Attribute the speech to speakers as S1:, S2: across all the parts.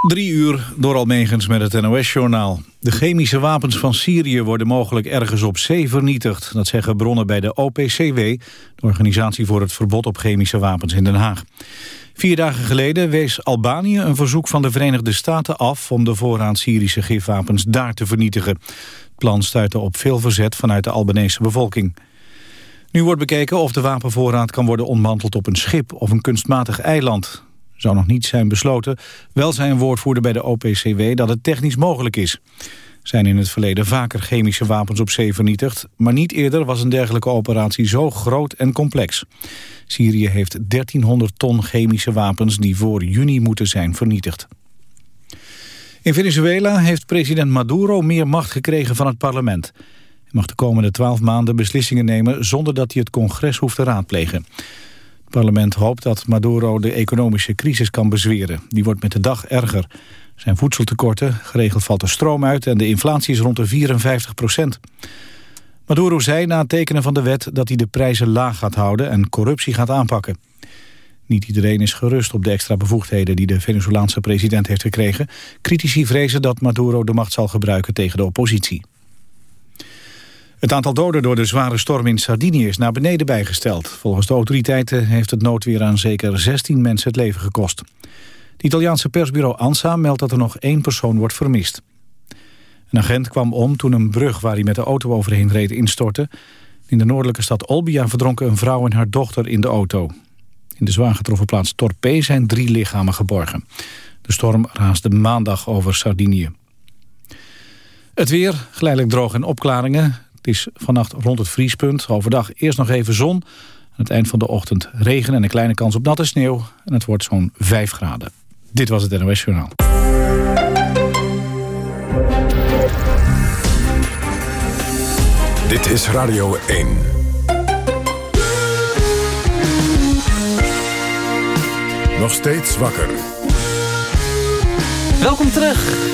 S1: Drie uur door Almegens met het NOS-journaal. De chemische wapens van Syrië worden mogelijk ergens op zee vernietigd. Dat zeggen bronnen bij de OPCW, de Organisatie voor het Verbod op Chemische Wapens in Den Haag. Vier dagen geleden wees Albanië een verzoek van de Verenigde Staten af... om de voorraad Syrische gifwapens daar te vernietigen. Het plan stuitte op veel verzet vanuit de Albanese bevolking. Nu wordt bekeken of de wapenvoorraad kan worden ontmanteld op een schip of een kunstmatig eiland zou nog niet zijn besloten. Wel zijn woordvoerder bij de OPCW dat het technisch mogelijk is. Zijn in het verleden vaker chemische wapens op zee vernietigd... maar niet eerder was een dergelijke operatie zo groot en complex. Syrië heeft 1300 ton chemische wapens die voor juni moeten zijn vernietigd. In Venezuela heeft president Maduro meer macht gekregen van het parlement. Hij mag de komende twaalf maanden beslissingen nemen... zonder dat hij het congres hoeft te raadplegen. Het parlement hoopt dat Maduro de economische crisis kan bezweren. Die wordt met de dag erger. Er zijn voedseltekorten, geregeld valt de stroom uit... en de inflatie is rond de 54 procent. Maduro zei na het tekenen van de wet dat hij de prijzen laag gaat houden... en corruptie gaat aanpakken. Niet iedereen is gerust op de extra bevoegdheden die de Venezolaanse president heeft gekregen. Critici vrezen dat Maduro de macht zal gebruiken tegen de oppositie. Het aantal doden door de zware storm in Sardinië is naar beneden bijgesteld. Volgens de autoriteiten heeft het noodweer aan zeker 16 mensen het leven gekost. Het Italiaanse persbureau ANSA meldt dat er nog één persoon wordt vermist. Een agent kwam om toen een brug waar hij met de auto overheen reed instortte. In de noordelijke stad Olbia verdronken een vrouw en haar dochter in de auto. In de zwaar getroffen plaats Torpe zijn drie lichamen geborgen. De storm raasde maandag over Sardinië. Het weer, geleidelijk droog en opklaringen. Het is vannacht rond het vriespunt. Overdag eerst nog even zon. Aan het eind van de ochtend regen en een kleine kans op natte sneeuw. En het wordt zo'n 5 graden. Dit was het NOS Journaal.
S2: Dit is Radio 1. Nog steeds wakker.
S3: Welkom terug.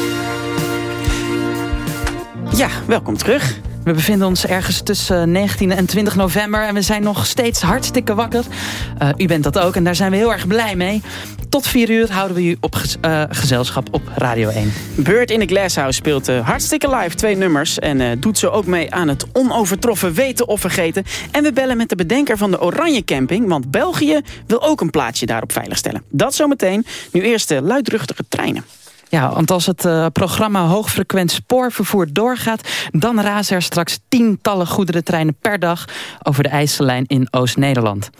S3: Ja, welkom terug. We bevinden ons ergens tussen 19 en 20 november... en we zijn nog steeds hartstikke wakker. Uh, u bent dat ook en daar zijn we heel erg blij mee. Tot 4 uur houden we u op uh, gezelschap op Radio 1.
S4: Beurt in de Glasshouse speelt uh, hartstikke live twee nummers... en doet zo ook mee aan het onovertroffen weten of vergeten. En we bellen met de bedenker van de Oranje Camping... want België wil ook een plaatsje daarop veiligstellen. Dat zometeen. Nu eerst de luidruchtige treinen.
S3: Ja, want als het uh, programma hoogfrequent spoorvervoer doorgaat... dan razen er straks tientallen goederentreinen per dag... over de IJssellijn in Oost-Nederland.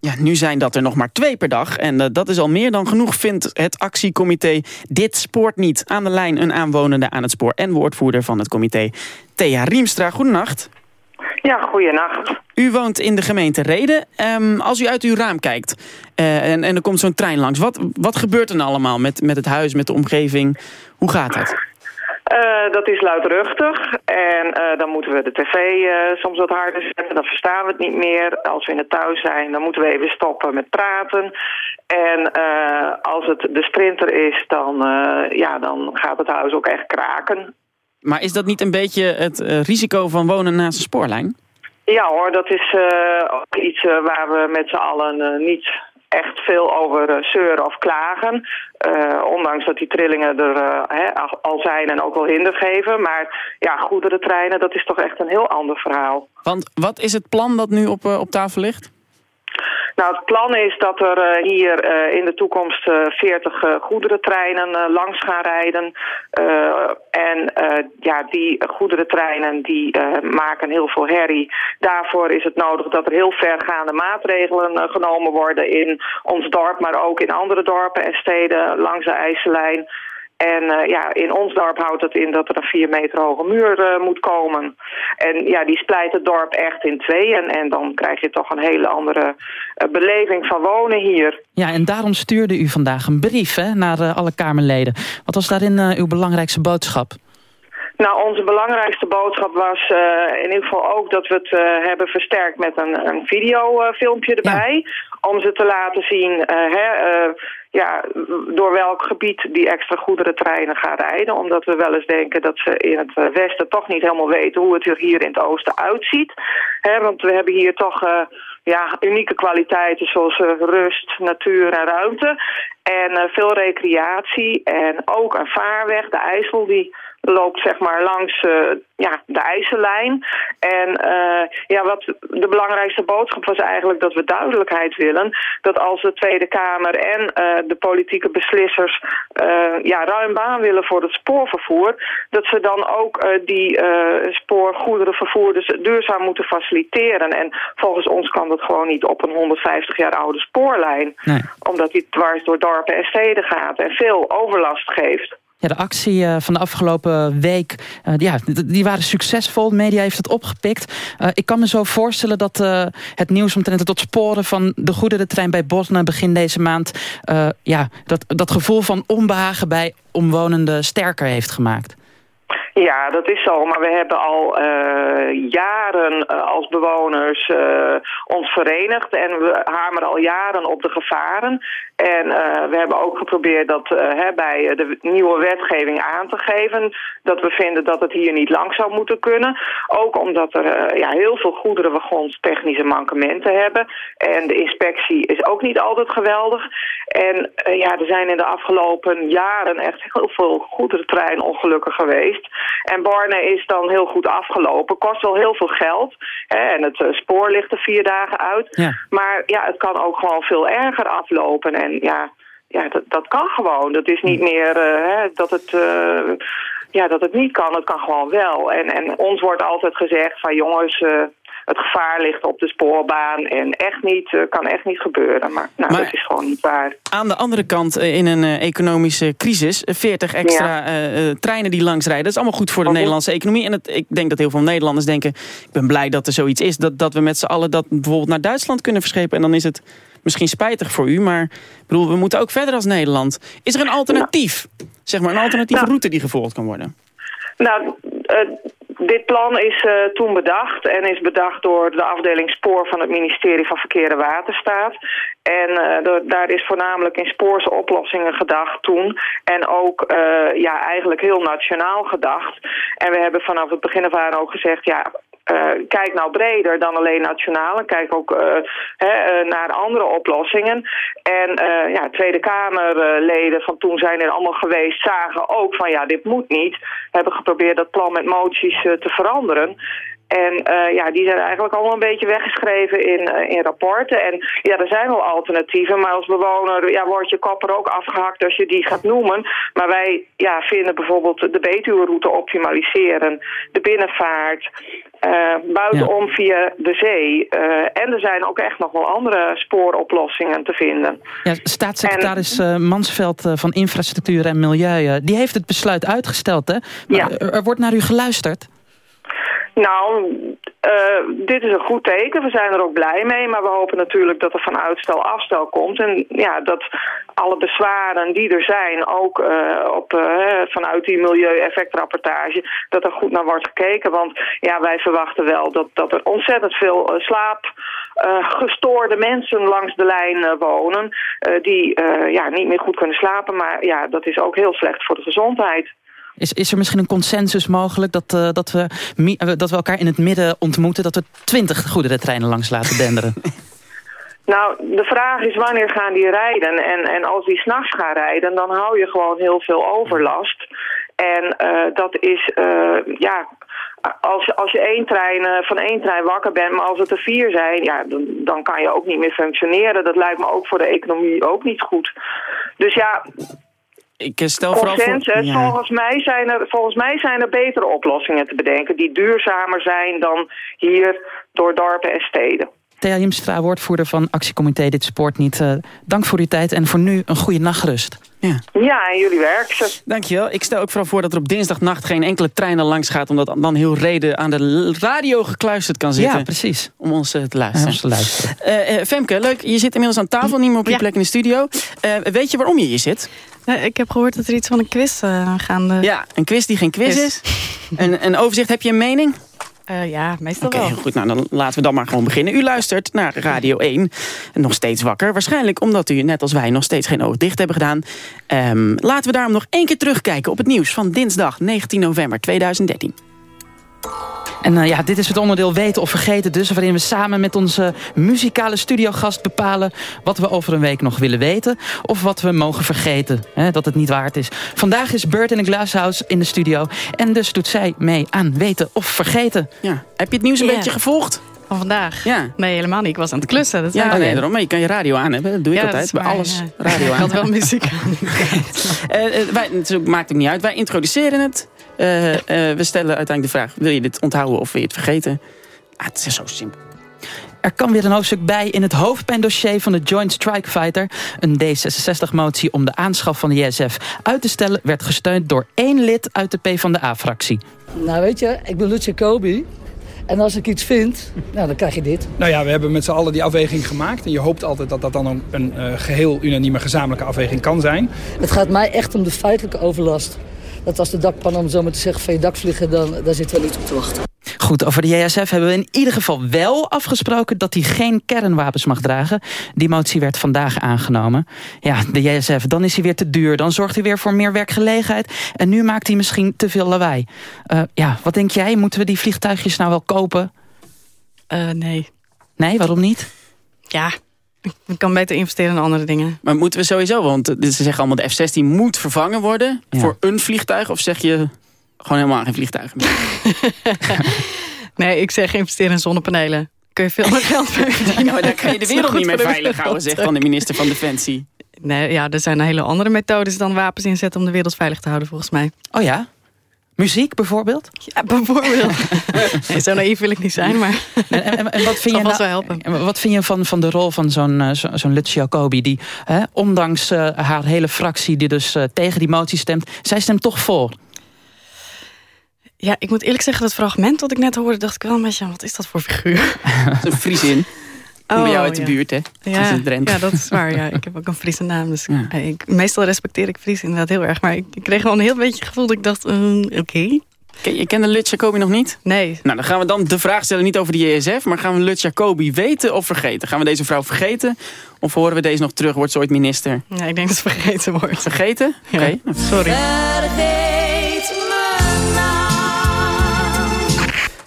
S4: Ja, nu zijn dat er nog maar twee per dag. En uh, dat is al meer dan genoeg, vindt het actiecomité Dit Spoort Niet. Aan de lijn een aanwonende aan het spoor en woordvoerder van het comité. Thea Riemstra, goedenacht.
S5: Ja, goeienacht.
S4: U woont in de gemeente Reden. Um, als u uit uw raam kijkt uh, en, en er komt zo'n trein langs... Wat, wat gebeurt er nou allemaal met, met het huis, met de omgeving? Hoe gaat dat?
S5: Uh, dat is luidruchtig en uh, dan moeten we de tv uh, soms wat harder zetten. Dan verstaan we het niet meer. Als we in het thuis zijn, dan moeten we even stoppen met praten. En als het de sprinter is, dan, ja, dan gaat het huis ook echt kraken.
S4: Maar is dat niet een beetje het risico van wonen naast een spoorlijn?
S5: Ja hoor, dat is ook iets waar we met z'n allen niet echt veel over zeuren of klagen. Uh, ondanks dat die trillingen er uh, he, al zijn en ook wel hinder geven. Maar ja, goederentreinen, dat is toch echt een heel ander verhaal.
S4: Want wat is het plan dat nu op, uh, op tafel ligt?
S5: Nou, het plan is dat er uh, hier uh, in de toekomst uh, 40 goederentreinen langs gaan rijden. en ja, die goederentreinen die maken heel veel herrie. Daarvoor is het nodig dat er heel vergaande maatregelen genomen worden in ons dorp, maar ook in andere dorpen en steden langs de IJsselijn. En uh, ja, in ons dorp houdt het in dat er een vier meter hoge muur uh, moet komen. En ja, die splijt het dorp echt in twee. En, en dan krijg je toch een hele andere uh, beleving van wonen hier.
S3: Ja, en daarom stuurde u vandaag een brief hè, naar alle Kamerleden. Wat was daarin uw belangrijkste boodschap?
S5: Nou, onze belangrijkste boodschap was uh, in ieder geval ook dat we het uh, hebben versterkt met een, een videofilmpje erbij. Ja. Om ze te laten zien uh, hè, ja, door welk gebied die extra goederentreinen gaan rijden. Omdat we wel eens denken dat ze in het westen toch niet helemaal weten hoe het er hier in het oosten uitziet. Hè, want we hebben hier toch ja, unieke kwaliteiten zoals rust, natuur en ruimte. En veel recreatie en ook een vaarweg, de IJssel, die loopt zeg maar langs uh, ja, de IJsselijn. En uh, ja, wat de belangrijkste boodschap was eigenlijk dat we duidelijkheid willen. Dat als de Tweede Kamer en uh, de politieke beslissers ja, ruim baan willen voor het spoorvervoer. Dat ze dan ook die spoorgoederenvervoerders duurzaam moeten faciliteren. En volgens ons kan dat gewoon niet op een 150 jaar oude spoorlijn. Nee. Omdat die dwars door dorpen en steden gaat en veel overlast geeft.
S3: Ja, de actie uh, van de afgelopen week, ja, die waren succesvol. De media heeft het opgepikt. Uh, ik kan me zo voorstellen dat het nieuws omtrent het sporen van de goederentrein bij Bosna begin deze maand, ja, dat, dat gevoel van onbehagen bij omwonenden sterker heeft gemaakt.
S5: Ja, dat is zo. Maar we hebben al jaren als bewoners ons verenigd. En we hameren al jaren op de gevaren. En we hebben ook geprobeerd dat hè, bij de nieuwe wetgeving aan te geven. Dat we vinden dat het hier niet lang zou moeten kunnen. Ook omdat er ja, heel veel goederenwagons technische mankementen hebben. En de inspectie is ook niet altijd geweldig. En ja, er zijn in de afgelopen jaren echt heel veel goederentreinongelukken geweest. En Borne is dan heel goed afgelopen. Kost wel heel veel geld. Hè, en het spoor ligt er vier dagen uit. Ja. Maar ja, het kan ook gewoon veel erger aflopen. En ja, ja dat, dat kan gewoon. Dat is niet meer uh, hè, dat het... Uh, ja, dat het niet kan, het kan gewoon wel. En, en ons wordt altijd gezegd van jongens, het gevaar ligt op de spoorbaan en echt niet, uh, kan echt niet gebeuren. Maar, nou, dat is gewoon niet waar.
S4: Aan de andere kant, in een uh, economische crisis, 40 extra ja. treinen die langsrijden, dat is allemaal goed voor de mhm. Nederlandse economie. En het, ik denk dat heel veel Nederlanders denken, ik ben blij dat er zoiets is, dat, dat we met z'n allen dat bijvoorbeeld naar Duitsland kunnen verschepen. En dan is het misschien spijtig voor u, maar bedoel, we moeten ook verder als Nederland. Is er een alternatief? Zeg maar, een alternatieve nou, route die gevolgd kan worden?
S5: Nou, dit plan is uh, toen bedacht en is bedacht door de afdeling Spoor van het ministerie van Verkeer en Waterstaat. En uh, daar is voornamelijk in spoorse oplossingen gedacht toen. En ook uh, ja, eigenlijk heel nationaal gedacht. En we hebben vanaf het begin af aan ook gezegd... ja, uh, kijk nou breder dan alleen nationaal. En kijk ook he, uh, naar andere oplossingen. En ja, Tweede Kamerleden van toen zijn er allemaal geweest... zagen ook van ja, dit moet niet. Hebben geprobeerd dat plan met moties te veranderen. En ja, die zijn eigenlijk allemaal een beetje weggeschreven in, in rapporten. En ja, er zijn wel alternatieven, maar als bewoner ja, wordt je kop er ook afgehakt als je die gaat noemen. Maar wij ja, vinden bijvoorbeeld de Betuwe-route optimaliseren, de binnenvaart, uh, buitenom ja. via de zee. en er zijn ook echt nog wel andere spooroplossingen te vinden.
S3: Ja, staatssecretaris en, Mansveld van Infrastructuur en Milieu, die heeft het besluit uitgesteld. Hè? Maar ja. er, er wordt naar u geluisterd.
S5: Nou, uh, dit is een goed teken. We zijn er ook blij mee. Maar we hopen natuurlijk dat er van uitstel afstel komt. En ja, dat alle bezwaren die er zijn, ook uh, op, uh, vanuit die milieueffectrapportage, dat er goed naar wordt gekeken. Want ja, wij verwachten wel dat, dat er ontzettend veel slaap... gestoorde mensen langs de lijn wonen... die ja, niet meer goed kunnen slapen. Maar ja, dat is ook heel slecht voor de gezondheid.
S3: Is, is er misschien een consensus mogelijk dat, uh, dat, we, uh, dat we elkaar in het midden ontmoeten... dat we twintig goederentreinen langs laten denderen?
S5: Nou, de vraag is wanneer gaan die rijden? En, en als die s'nachts gaan rijden, dan hou je gewoon heel veel overlast. En uh, dat is, ja, als, als je één trein, van één trein wakker bent, maar als het er vier zijn, ja, dan, dan kan je ook niet meer functioneren. Dat lijkt me ook voor de economie ook niet goed. Dus ja,
S4: ik stel vooral
S5: voor... Ja. volgens, mij zijn er, volgens mij zijn er betere oplossingen te bedenken... die duurzamer zijn dan hier door dorpen en steden.
S3: Thea Jimstra, woordvoerder van actiecomité Dit Sport Niet. Uh, dank voor uw tijd en voor nu een goede nachtrust.
S5: Ja. ja, en jullie werk.
S4: Dankjewel. Ik stel ook vooral voor dat er op dinsdagnacht geen enkele trein er langs gaat... omdat dan heel reden aan de radio gekluisterd kan zitten.
S3: Ja, precies.
S4: Om ons uh, te luisteren.
S3: Ja, te luisteren.
S4: Uh, uh, Femke, leuk. Je zit inmiddels aan tafel, niet meer op je ja. plek in de studio. weet je waarom je hier zit?
S6: ik heb gehoord dat er iets van een quiz gaande...
S4: Ja, een quiz die geen quiz, quiz. is. een, een overzicht, heb je een mening?
S6: Uh, ja, meestal
S4: okay,
S6: wel.
S4: goed, nou dan laten we dan maar gewoon beginnen. U luistert naar Radio 1, nog steeds wakker. Waarschijnlijk omdat u, net als wij, nog steeds geen oog dicht hebben gedaan. Um, laten we daarom nog één keer terugkijken op het nieuws van dinsdag 19 november 2013.
S3: En uh, ja, dit is het onderdeel weten of vergeten dus... waarin we samen met onze muzikale studiogast bepalen... wat we over een week nog willen weten... of wat we mogen vergeten, hè, dat het niet waard is. Vandaag is Bert in de Glasshouse in de studio... en dus doet zij mee aan weten of vergeten.
S4: Ja. Heb je het nieuws een beetje gevolgd?
S6: Van vandaag?
S4: Ja.
S6: Nee, helemaal niet. Ik was aan het klussen. Dat
S4: Ja, oh,
S6: ik.
S4: nee, daarom. Maar je kan je radio aan hebben. Dat doe ik
S6: Ja,
S4: altijd.
S6: dat
S4: Bij alles
S6: ja.
S4: radio
S6: Ik
S4: aan.
S6: had wel muziek aan.
S4: Eh, eh, wij, het maakt ook niet uit. Wij introduceren het. Eh, eh, we stellen uiteindelijk de vraag... wil je dit onthouden of wil je het vergeten? Ah, het is zo simpel.
S3: Er kan weer een hoofdstuk bij in het hoofdpijndossier van de Joint Strike Fighter. Een D66-motie om de aanschaf van de JSF uit te stellen... werd gesteund door één lid uit de PvdA-fractie.
S7: Nou weet je, ik ben Lutz Jacobi. En als ik iets vind, nou, dan krijg je dit.
S8: Nou ja, we hebben met z'n allen die afweging gemaakt. En je hoopt altijd dat dat dan een, een eh, geheel unanieme gezamenlijke afweging kan zijn.
S7: Het gaat mij echt om de feitelijke overlast. Dat als de dakpan, om zo maar te zeggen, van je dak vliegen, dan daar zitten we niet op te wachten.
S3: Goed, over de JSF hebben we in ieder geval wel afgesproken... dat hij geen kernwapens mag dragen. Die motie werd vandaag aangenomen. Ja, de JSF, dan is hij weer te duur. Dan zorgt hij weer voor meer werkgelegenheid. En nu maakt hij misschien te veel lawaai. Eh, ja, wat denk jij? Moeten we die vliegtuigjes nou wel kopen?
S6: Eh, nee.
S3: Nee, waarom niet?
S6: Ja, ik kan beter investeren in andere dingen.
S4: Maar moeten we sowieso... Want eh, ze zeggen allemaal de F-16 moet vervangen worden...
S3: Ja.
S4: voor een vliegtuig. Of zeg je gewoon helemaal geen vliegtuig meer?
S6: Nee, ik zeg investeren in zonnepanelen. Kun je veel meer geld mee verdienen.
S4: Ja, maar daar kan je de wereld niet mee veilig houden... zegt dan de minister van Defensie.
S6: Nee, ja, er zijn hele andere methodes dan wapens inzetten... om de wereld veilig te houden, volgens mij.
S3: Oh ja? Muziek bijvoorbeeld?
S6: Ja, bijvoorbeeld. nee, zo naïef wil ik niet zijn, maar...
S3: En, en, en wat vind je, nou- en wat vind je van, van de rol van zo'n eh, zo, zo'n Lutz Jacobi... die hè, ondanks eh, haar hele fractie die dus eh, tegen die motie stemt... zij stemt toch voor?
S6: Ja, ik moet eerlijk zeggen, dat fragment wat ik net hoorde... dacht ik wel een beetje, wat is dat voor figuur?
S4: Een Friesin.
S6: Oh,
S4: bij jou uit de
S6: ja.
S4: buurt, hè? Dat is
S6: Ja, ja, dat is waar. Ja. Ik heb ook een Friese naam. Dus
S4: Ja.
S6: ik, meestal respecteer ik Fries inderdaad heel erg. Maar ik, ik kreeg wel een heel beetje het gevoel dat ik dacht... mm, Oké,
S4: Ken je kent de Lutz Jacobi nog niet?
S6: nee.
S4: Nou, dan gaan we dan de vraag stellen niet over de JSF... maar gaan we Lutz Jacobi weten of vergeten? Gaan we deze vrouw vergeten? Of horen we deze nog terug? Wordt ze ooit minister?
S6: Ja, ik denk dat het vergeten wordt.
S4: Vergeten?
S6: Ja.
S4: Oké.
S6: Sorry.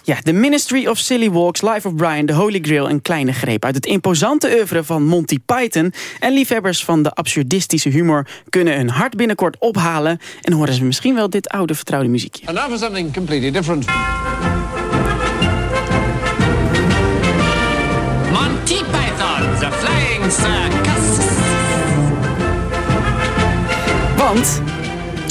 S4: Ja, The Ministry of Silly Walks, Life of Brian, The Holy Grail... een kleine greep uit het imposante oeuvre van Monty Python. En liefhebbers van de absurdistische humor kunnen hun hart binnenkort ophalen... en horen ze misschien wel dit oude vertrouwde muziekje.
S9: And now for something completely different.
S10: Monty Python, The Flying Circus.
S4: Want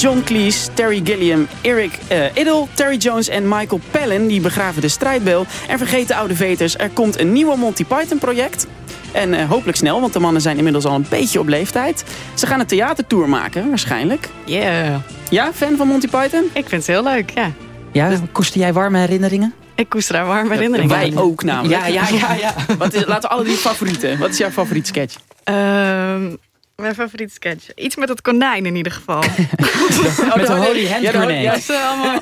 S4: John Cleese, Terry Gilliam, Eric eh Idle, Terry Jones en Michael Palin... die begraven de strijdbel en vergeten oude veters. Er komt een nieuwe Monty Python project... En eh, hopelijk snel, want de mannen zijn inmiddels al een beetje op leeftijd. Ze gaan een theatertour maken, waarschijnlijk.
S6: Yeah.
S4: Ja, fan van Monty Python?
S6: Ik vind het heel leuk, ja.
S3: Ja, koester jij warme herinneringen?
S6: Ik koester daar warme herinneringen
S4: Wij ook namelijk.
S3: Ja, ja, ja, ja.
S4: Wat is, laten we alle drie favorieten. Wat is jouw favoriet sketch?
S6: Ehm, mijn favoriete sketch. Iets met het konijn in ieder geval.
S3: Met de Holy Hand
S4: Ja,
S3: Grenade.
S4: ja,
S6: Dat ze allemaal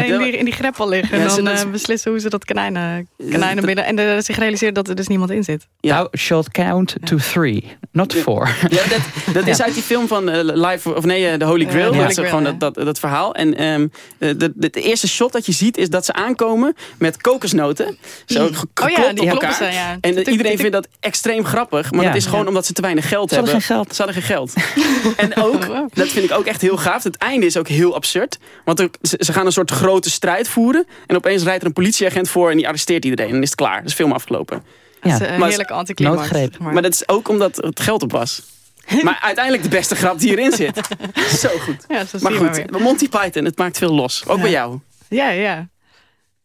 S6: in die, in die greppel liggen.
S4: Ja,
S6: En dan
S4: dat
S6: eh, beslissen hoe ze dat konijnen, konijnen binnen. En er zich realiseren dat er dus niemand in zit.
S4: Ja.
S3: Thou shalt count to three, not four.
S4: Ja, dat, dat is uit die film van eh, Live, of nee, The Holy Grail.
S6: The
S4: dat is gewoon
S6: ja.
S4: dat, dat, dat verhaal. En ehm, de, de, de eerste shot dat je ziet is dat ze aankomen met kokosnoten. Zo
S6: Oh
S4: geklopt
S6: ja, die
S4: op elkaar.
S6: ze, ja.
S4: En iedereen vindt dat extreem grappig. Maar
S3: Ja.
S4: dat is gewoon
S6: Ja.
S4: omdat ze te weinig geld
S3: Ze hadden
S4: hebben.
S3: Geld.
S4: Ze hadden geen geld. en ook, dat vind ik ook echt heel gaaf. Het einde is ook heel absurd. Want er- ze, gaan een soort grote strijd voeren. En opeens rijdt er een politieagent voor en die arresteert iedereen. En dan is het klaar. Dus film afgelopen.
S6: Dat is
S3: Ja.
S6: een
S4: Maar-
S6: heerlijke anticlimax. Maar.
S4: Maar dat is ook omdat het geld op was. Maar uiteindelijk de beste grap die erin zit. Zo goed.
S6: Ja, zo
S4: Maar
S6: maar
S4: goed,
S6: weer.
S4: Monty Python, het maakt veel los. Ook
S6: Ja.
S4: bij jou.
S6: Ja, ja.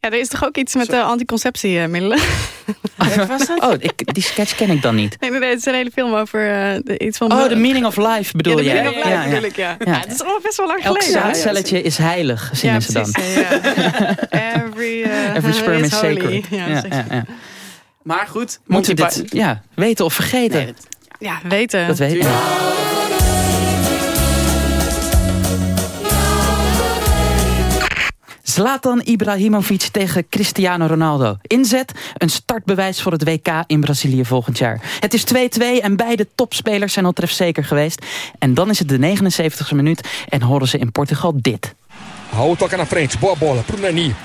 S6: Ja, er is toch ook iets met uh, anticonceptiemiddelen?
S3: Oh, ik, die sketch ken ik dan niet.
S6: Nee, nee, nee, het is een hele film over eh, de- iets van...
S3: Oh, The Meaning of Life bedoel
S6: ja, de
S3: jij?
S6: meaning of life
S3: Ja, ja.
S6: bedoel ik, ja.
S3: Ja.
S6: ja. Het is allemaal best wel lang
S3: Elk
S6: geleden. hè?
S3: zaadcelletje is heilig, zingen
S6: ja,
S3: ze dan.
S6: precies, ja. Every, eh,
S3: Every sperm is sacred.
S6: Ja,
S3: Ja,
S6: precies.
S3: ja, ja.
S4: Maar goed,
S3: Moeten we dit ja, weten of vergeten?
S4: Nee, dat-
S6: Ja, weten.
S3: dat weet ik. Zlatan Ibrahimovic tegen Cristiano Ronaldo. Inzet, een startbewijs voor het WK in Brazilië volgend jaar. Het is 2-2 en beide topspelers zijn al trefzeker geweest. En dan is het de 79e minuut en horen ze in Portugal dit.
S11: Raul toca na frente, boa bola pro Nani.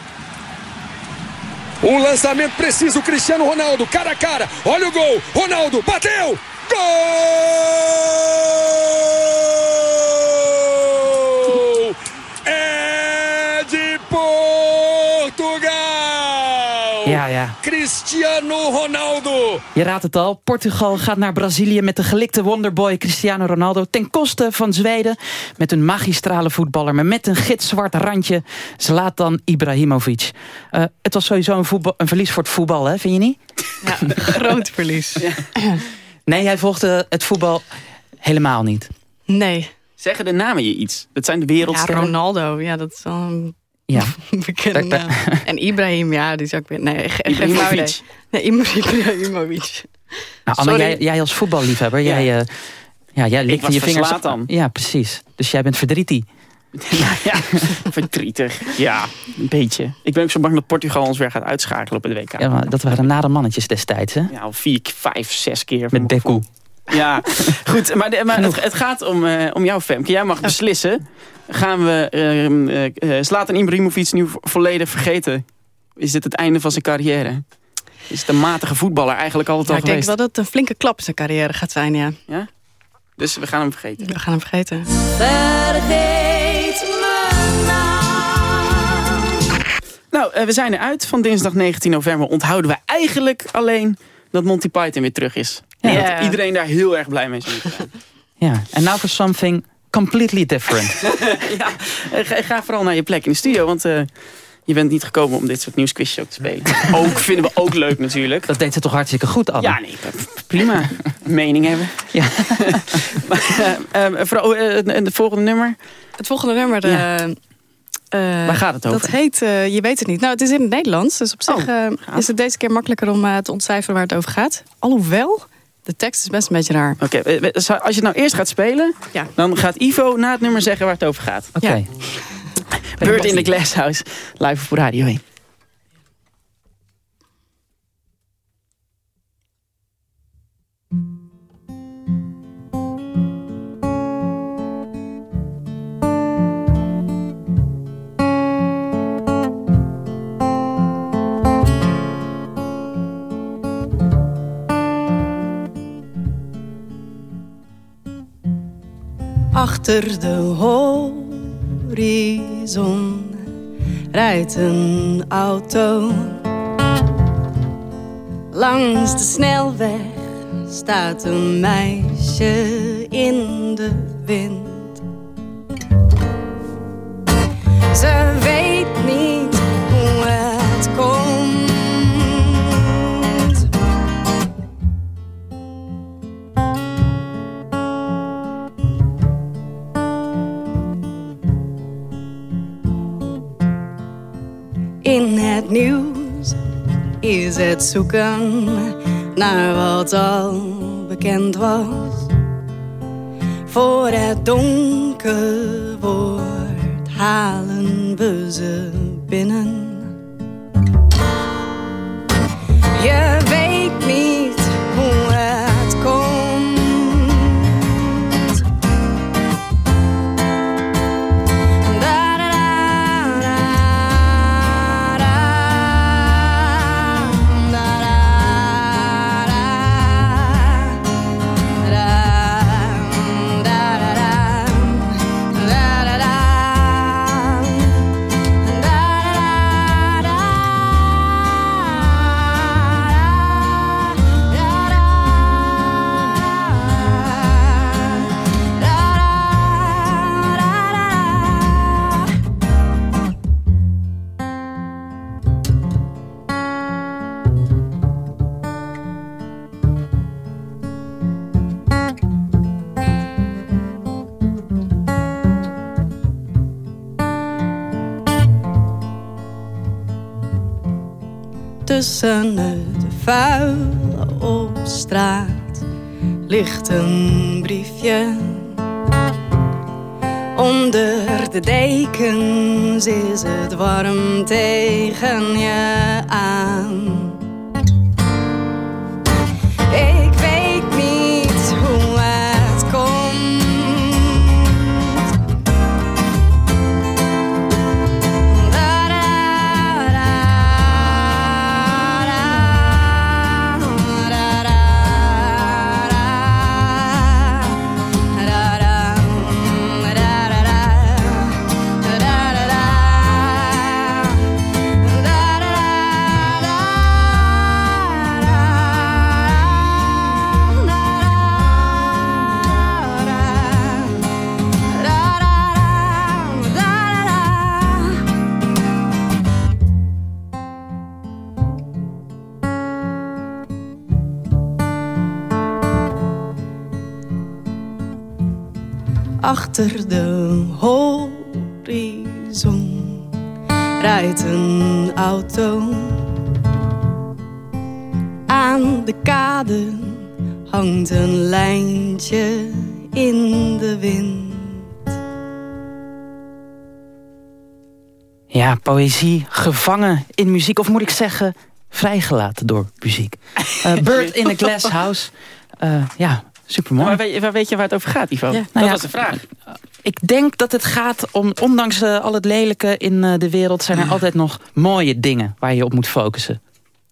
S9: Um lançamento preciso, Cristiano Ronaldo, cara a cara. Olha o gol. Ronaldo bateu. Gol!
S3: Ja, ja.
S9: Cristiano Ronaldo.
S3: Je raadt het al, Portugal gaat naar Brazilië met de gelikte wonderboy Cristiano Ronaldo... ten koste van Zweden met een magistrale voetballer... maar met een gitzwart randje, Zlatan Ibrahimovic. Uh, het was sowieso een, voetbal, een verlies voor het voetbal, hè? vind je niet?
S12: Ja, een groot verlies. Ja.
S3: Nee, hij volgde het voetbal helemaal niet.
S12: Nee.
S4: Zeggen de namen je iets? Dat zijn de wereldsterren.
S12: Ja, Ronaldo, ja, dat is wel een
S3: ja.
S12: bekende naam. En Ibrahim, ja, die zou ik weer... Nee, geen
S4: Ibrahimovic.
S12: Nee, Ibrahimovic.
S3: Nou, Anne, jij, jij, als voetballiefhebber, ja. jij, uh, ja, jij likt je vingers...
S4: dan.
S3: Ja, precies. Dus jij bent verdrietig.
S4: ja, verdrietig. Ja, een beetje. Ik ben ook zo bang dat Portugal ons weer gaat uitschakelen op het WK.
S3: Ja, maar dat waren nare mannetjes destijds, hè?
S4: Ja, al vier, vijf, zes keer.
S3: Met Beku.
S4: Ja, goed. Maar, maar het, het, gaat om, uh, om jou, Femke. Jij mag beslissen. Gaan we uh, uh, Ibrahimovic nu volledig vergeten? Is dit het einde van zijn carrière? Is het een matige voetballer eigenlijk altijd
S12: ja,
S4: al
S12: ik
S4: geweest?
S12: Ik denk wel dat het een flinke klap in zijn carrière gaat zijn, ja.
S4: Ja? Dus we gaan hem vergeten.
S12: We gaan hem vergeten.
S13: Vergeet me
S4: nou. Nou, we zijn eruit van dinsdag 19 november. Onthouden we eigenlijk alleen dat Monty Python weer terug is. Ja. Dat iedereen daar heel erg blij mee is.
S3: Ja, en now for something completely different.
S4: ja, ga, ga, vooral naar je plek in de studio, want uh, je bent niet gekomen om dit soort nieuwsquizjes ook te spelen. ook vinden we ook leuk natuurlijk.
S3: Dat deed ze toch hartstikke goed, Anne?
S4: Ja, nee, prima. Mening hebben.
S3: Ja.
S4: maar, uh, uh, vooral, het volgende nummer?
S12: Het volgende nummer...
S4: Ja. Uh, Waar gaat het over?
S12: Dat heet, uh, je weet het niet. Nou, het is in het Nederlands. Dus op zich uh, is het deze keer makkelijker om te ontcijferen waar het over gaat. Alhoewel, de tekst is best een beetje raar.
S4: Oké, okay, als je het nou eerst gaat spelen...
S12: Ja.
S4: dan gaat Ivo na het nummer zeggen waar het over gaat.
S3: Oké. Okay.
S4: Ja. Beurt in the Glasshouse, live op Radio 1.
S6: Achter de horizon rijdt een auto. Langs de snelweg staat een meisje in de wind. Het nieuws is het zoeken naar wat al bekend was. Voor het donker wordt halen we ze binnen. Je ligt een briefje. Onder de dekens is het warm tegen je aan.
S14: Achter de horizon rijdt een auto. Aan de kade hangt een lijntje in de wind.
S3: Ja, poëzie gevangen in muziek. Of moet ik zeggen, vrijgelaten door muziek. Uh, Bird in a Glass House. Uh, ja, supermooi.
S4: Maar waar weet, waar weet, je waar het over gaat, Ivo? Ja. Dat
S3: nou
S4: was de vraag.
S3: Ik denk dat het gaat om, ondanks uh, al het lelijke in de wereld... zijn er altijd nog mooie dingen waar je op moet focussen.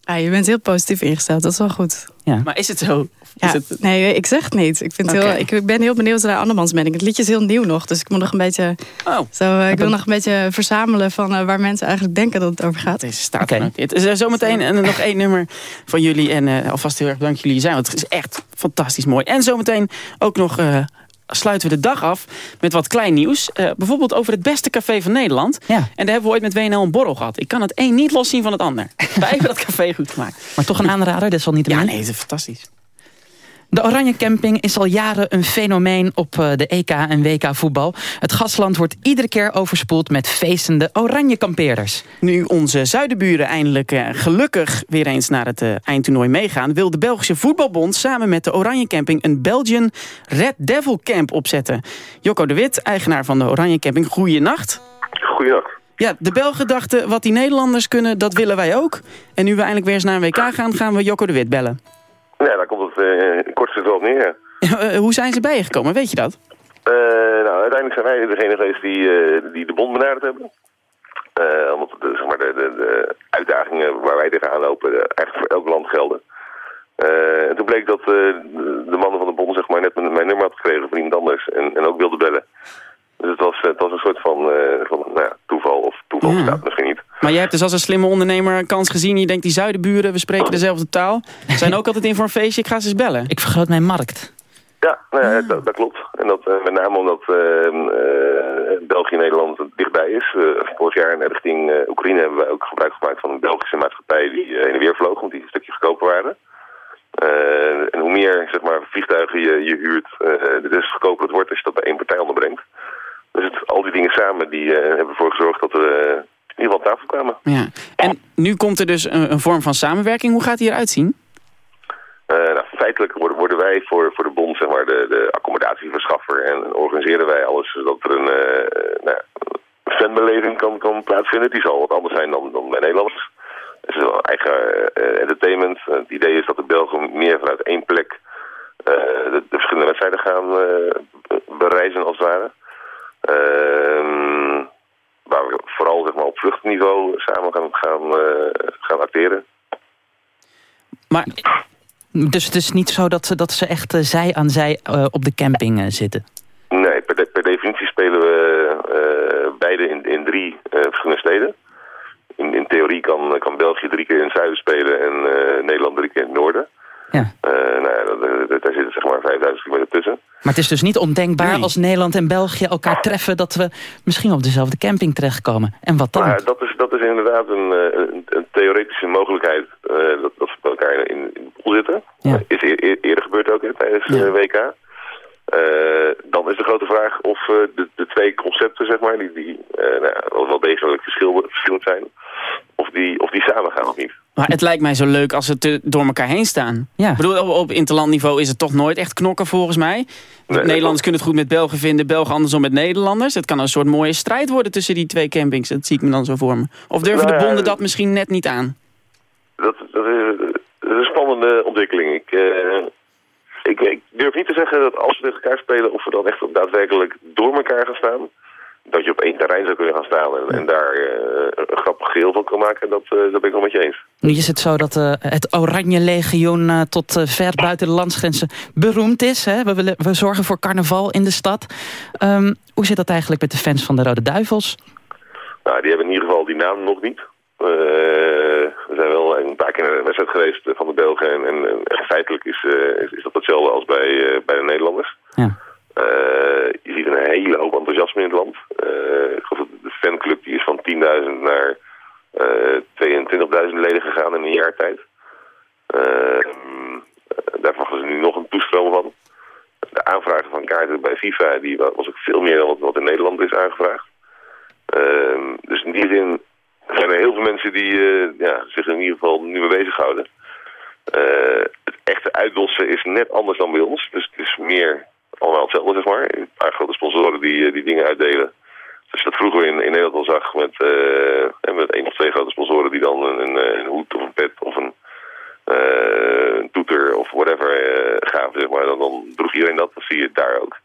S6: Ah, je bent heel positief ingesteld, dat is wel goed.
S4: Ja. Maar is het zo?
S6: Ja,
S4: is het...
S6: Nee, ik zeg het niet. Ik, vind
S4: okay.
S6: heel, ik ben heel benieuwd naar andermans mening. Het liedje is heel nieuw nog, dus ik moet nog een beetje...
S4: Oh.
S6: Zo, uh, ik wil nog een beetje verzamelen van uh, waar mensen eigenlijk denken dat het over gaat.
S4: Deze staat okay. Het is uh, zometeen en nog één nummer van jullie. En alvast heel erg bedankt jullie zijn, want het is echt fantastisch mooi. En zometeen ook nog sluiten we de dag af met wat klein nieuws. Uh, bijvoorbeeld over het beste café van Nederland.
S3: Ja.
S4: En daar hebben we ooit met WNL een borrel gehad. Ik kan het één niet loszien van het ander. Wij hebben dat café goed gemaakt.
S3: Maar toch een aanrader, dat is al niet
S4: Ja, nee, het is fantastisch.
S3: De Oranje Camping is al jaren een fenomeen op de EK en WK voetbal. Het gastland wordt iedere keer overspoeld met feestende oranje kampeerders.
S4: Nu onze zuidenburen eindelijk uh, gelukkig weer eens naar het uh, eindtoernooi meegaan... wil de Belgische Voetbalbond samen met de Oranje Camping... een Belgian Red Devil Camp opzetten. Jocko de Wit, eigenaar van de Oranje Camping, goeienacht.
S15: Goeienacht.
S4: Ja, de Belgen dachten wat die Nederlanders kunnen, dat willen wij ook. En nu we eindelijk weer eens naar een WK gaan, gaan we Jocko de Wit bellen.
S15: Ja, daar komt het uh, kortste wel op neer.
S4: Uh, hoe zijn ze bij je gekomen, weet je dat?
S15: Uh, nou, uiteindelijk zijn wij degene geweest die, die de bond benaderd hebben. omdat de, zeg maar, de, de, de, uitdagingen waar wij tegenaan lopen eigenlijk voor elk land gelden. en toen bleek dat de mannen van de bond zeg maar, net mijn, mijn nummer had gekregen van iemand anders en, en ook wilde bellen. Dus het was, het was een soort van, van nou ja, toeval, of toeval
S4: Ja.
S15: bestaat misschien.
S4: Maar jij hebt dus als een slimme ondernemer een kans gezien. Je denkt, die zuidenburen, we spreken dezelfde taal. Zijn ook altijd in voor een feestje, ik ga ze eens bellen.
S3: Ik vergroot mijn markt.
S15: Ja, nou ja dat, dat klopt. En dat eh, met name omdat eh, eh, België en Nederland dichtbij is. Eh, vorig jaar in richting eh, Oekraïne hebben wij ook gebruik gemaakt van een Belgische maatschappij die eh, heen en weer vloog, want die een stukje goedkoper waren. Eh, en hoe meer zeg maar, vliegtuigen je, je huurt, uh, des goedkoper het wordt als je dat bij één partij onderbrengt. Dus het, al die dingen samen die, uh, hebben ervoor gezorgd dat we uh, in ieder geval tafel kwamen.
S4: Ja. En nu komt er dus een, een vorm van samenwerking. Hoe gaat die eruit zien?
S15: Uh, nou, feitelijk worden, worden wij voor, voor de bond zeg maar, de, de accommodatieverschaffer en organiseren wij alles zodat er een, uh, nou, fanbeleving kan, kan plaatsvinden. Die zal wat anders zijn dan, dan bij Nederlanders. Het is wel eigen uh, entertainment. het idee is dat de Belgen meer vanuit één plek de, de, verschillende wedstrijden gaan bereizen als het ware. Ehm, waar we vooral zeg maar, op vluchtniveau samen gaan, gaan, gaan acteren.
S3: Maar dus het is niet zo dat ze, dat ze echt uh, zij aan zij uh, op de camping zitten?
S15: Nee, per, de, per, definitie spelen we beide in, in drie verschillende steden. In, in theorie kan, kan België drie keer in het zuiden spelen en Nederland drie keer in het noorden.
S3: Ja.
S15: nou ja, daar, zitten zeg maar 5000 kilometer tussen.
S3: Maar het is dus niet ondenkbaar nee. als Nederland en België elkaar treffen... dat we misschien op dezelfde camping terechtkomen. En wat dan?
S15: Nou, dat, is, dat is inderdaad een, een, een theoretische mogelijkheid uh, dat, dat we bij elkaar in, in de pool zitten.
S3: Ja.
S15: Is eer, eerder gebeurd ook hè, tijdens ja. uh, WK. Uh, dan is de grote vraag of de, de twee concepten, zeg maar, die, die nou, wel degelijk verschil, verschillend zijn, of die, of die samen gaan of niet.
S4: Maar het lijkt mij zo leuk als ze door elkaar heen staan.
S3: Ja.
S4: Ik bedoel, op, op interlandniveau is het toch nooit echt knokken volgens mij. Nee, Nederlanders kunnen het goed met Belgen vinden, Belgen andersom met Nederlanders. Het kan een soort mooie strijd worden tussen die twee campings. Dat zie ik me dan zo voor me. Of durven nou, de bonden dat misschien net niet aan?
S15: Dat, dat, is, dat is een spannende ontwikkeling. Ik, uh, ik, ik, durf niet te zeggen dat als we tegen elkaar spelen... of we dan echt daadwerkelijk door elkaar gaan staan... dat je op één terrein zou kunnen gaan staan... en, en daar uh, een grappig geheel van kan maken. Dat, uh, dat ben ik wel met je eens.
S3: Nu is het zo dat uh, het Oranje Legioen tot ver buiten de landsgrenzen beroemd is. Hè? We, willen, we zorgen voor carnaval in de stad. Um, hoe zit dat eigenlijk met de fans van de Rode Duivels?
S15: Nou, die hebben in ieder geval die naam nog niet. We zijn wel een paar keer naar de wedstrijd geweest van de Belgen. En, en, feitelijk is, is, is, dat hetzelfde als bij, bij de Nederlanders.
S3: Ja.
S15: Je ziet een hele hoop enthousiasme in het land. dat de fanclub die is van 10.000 naar 22.000 leden gegaan in een jaar tijd. daar verwachten ze nu nog een toestroom van. de aanvragen van kaarten bij FIFA, die was ook veel meer dan wat, in Nederland is aangevraagd. Ehm, dus in die zin zijn er heel veel mensen die ja, zich in ieder geval nu mee bezighouden. het echte uitlossen is net anders dan bij ons. Dus het is meer allemaal hetzelfde, zeg maar. Een paar grote sponsoren die, die dingen uitdelen. Dus dat vroeger in, in Nederland al zag met, uh, met één of twee grote sponsoren die dan een, een hoed of een pet of een, uh, een toeter of whatever gaven, zeg maar. Dan, droeg iedereen dat, dan zie je daar ook.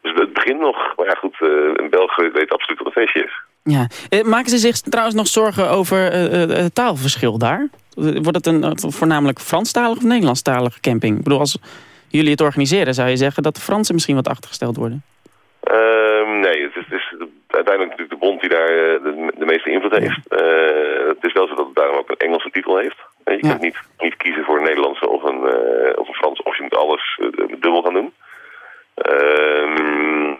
S15: Dus het begint nog, maar ja goed, in België weet absoluut wat een feestje is.
S4: Ja. Maken ze zich trouwens nog zorgen over het taalverschil daar? Wordt het een voornamelijk Franstalige of Nederlandstalige camping? Ik bedoel, als jullie het organiseren, zou je zeggen dat de Fransen misschien wat achtergesteld worden?
S15: Uh, nee, het is, het is, uiteindelijk natuurlijk de bond die daar eh, de, de meeste invloed heeft. Uh, het is wel zo dat het daarom ook een Engelse titel heeft. je kunt niet, niet kiezen voor een Nederlandse of een, uh, of een Frans, of je moet alles dubbel gaan doen. Ehm,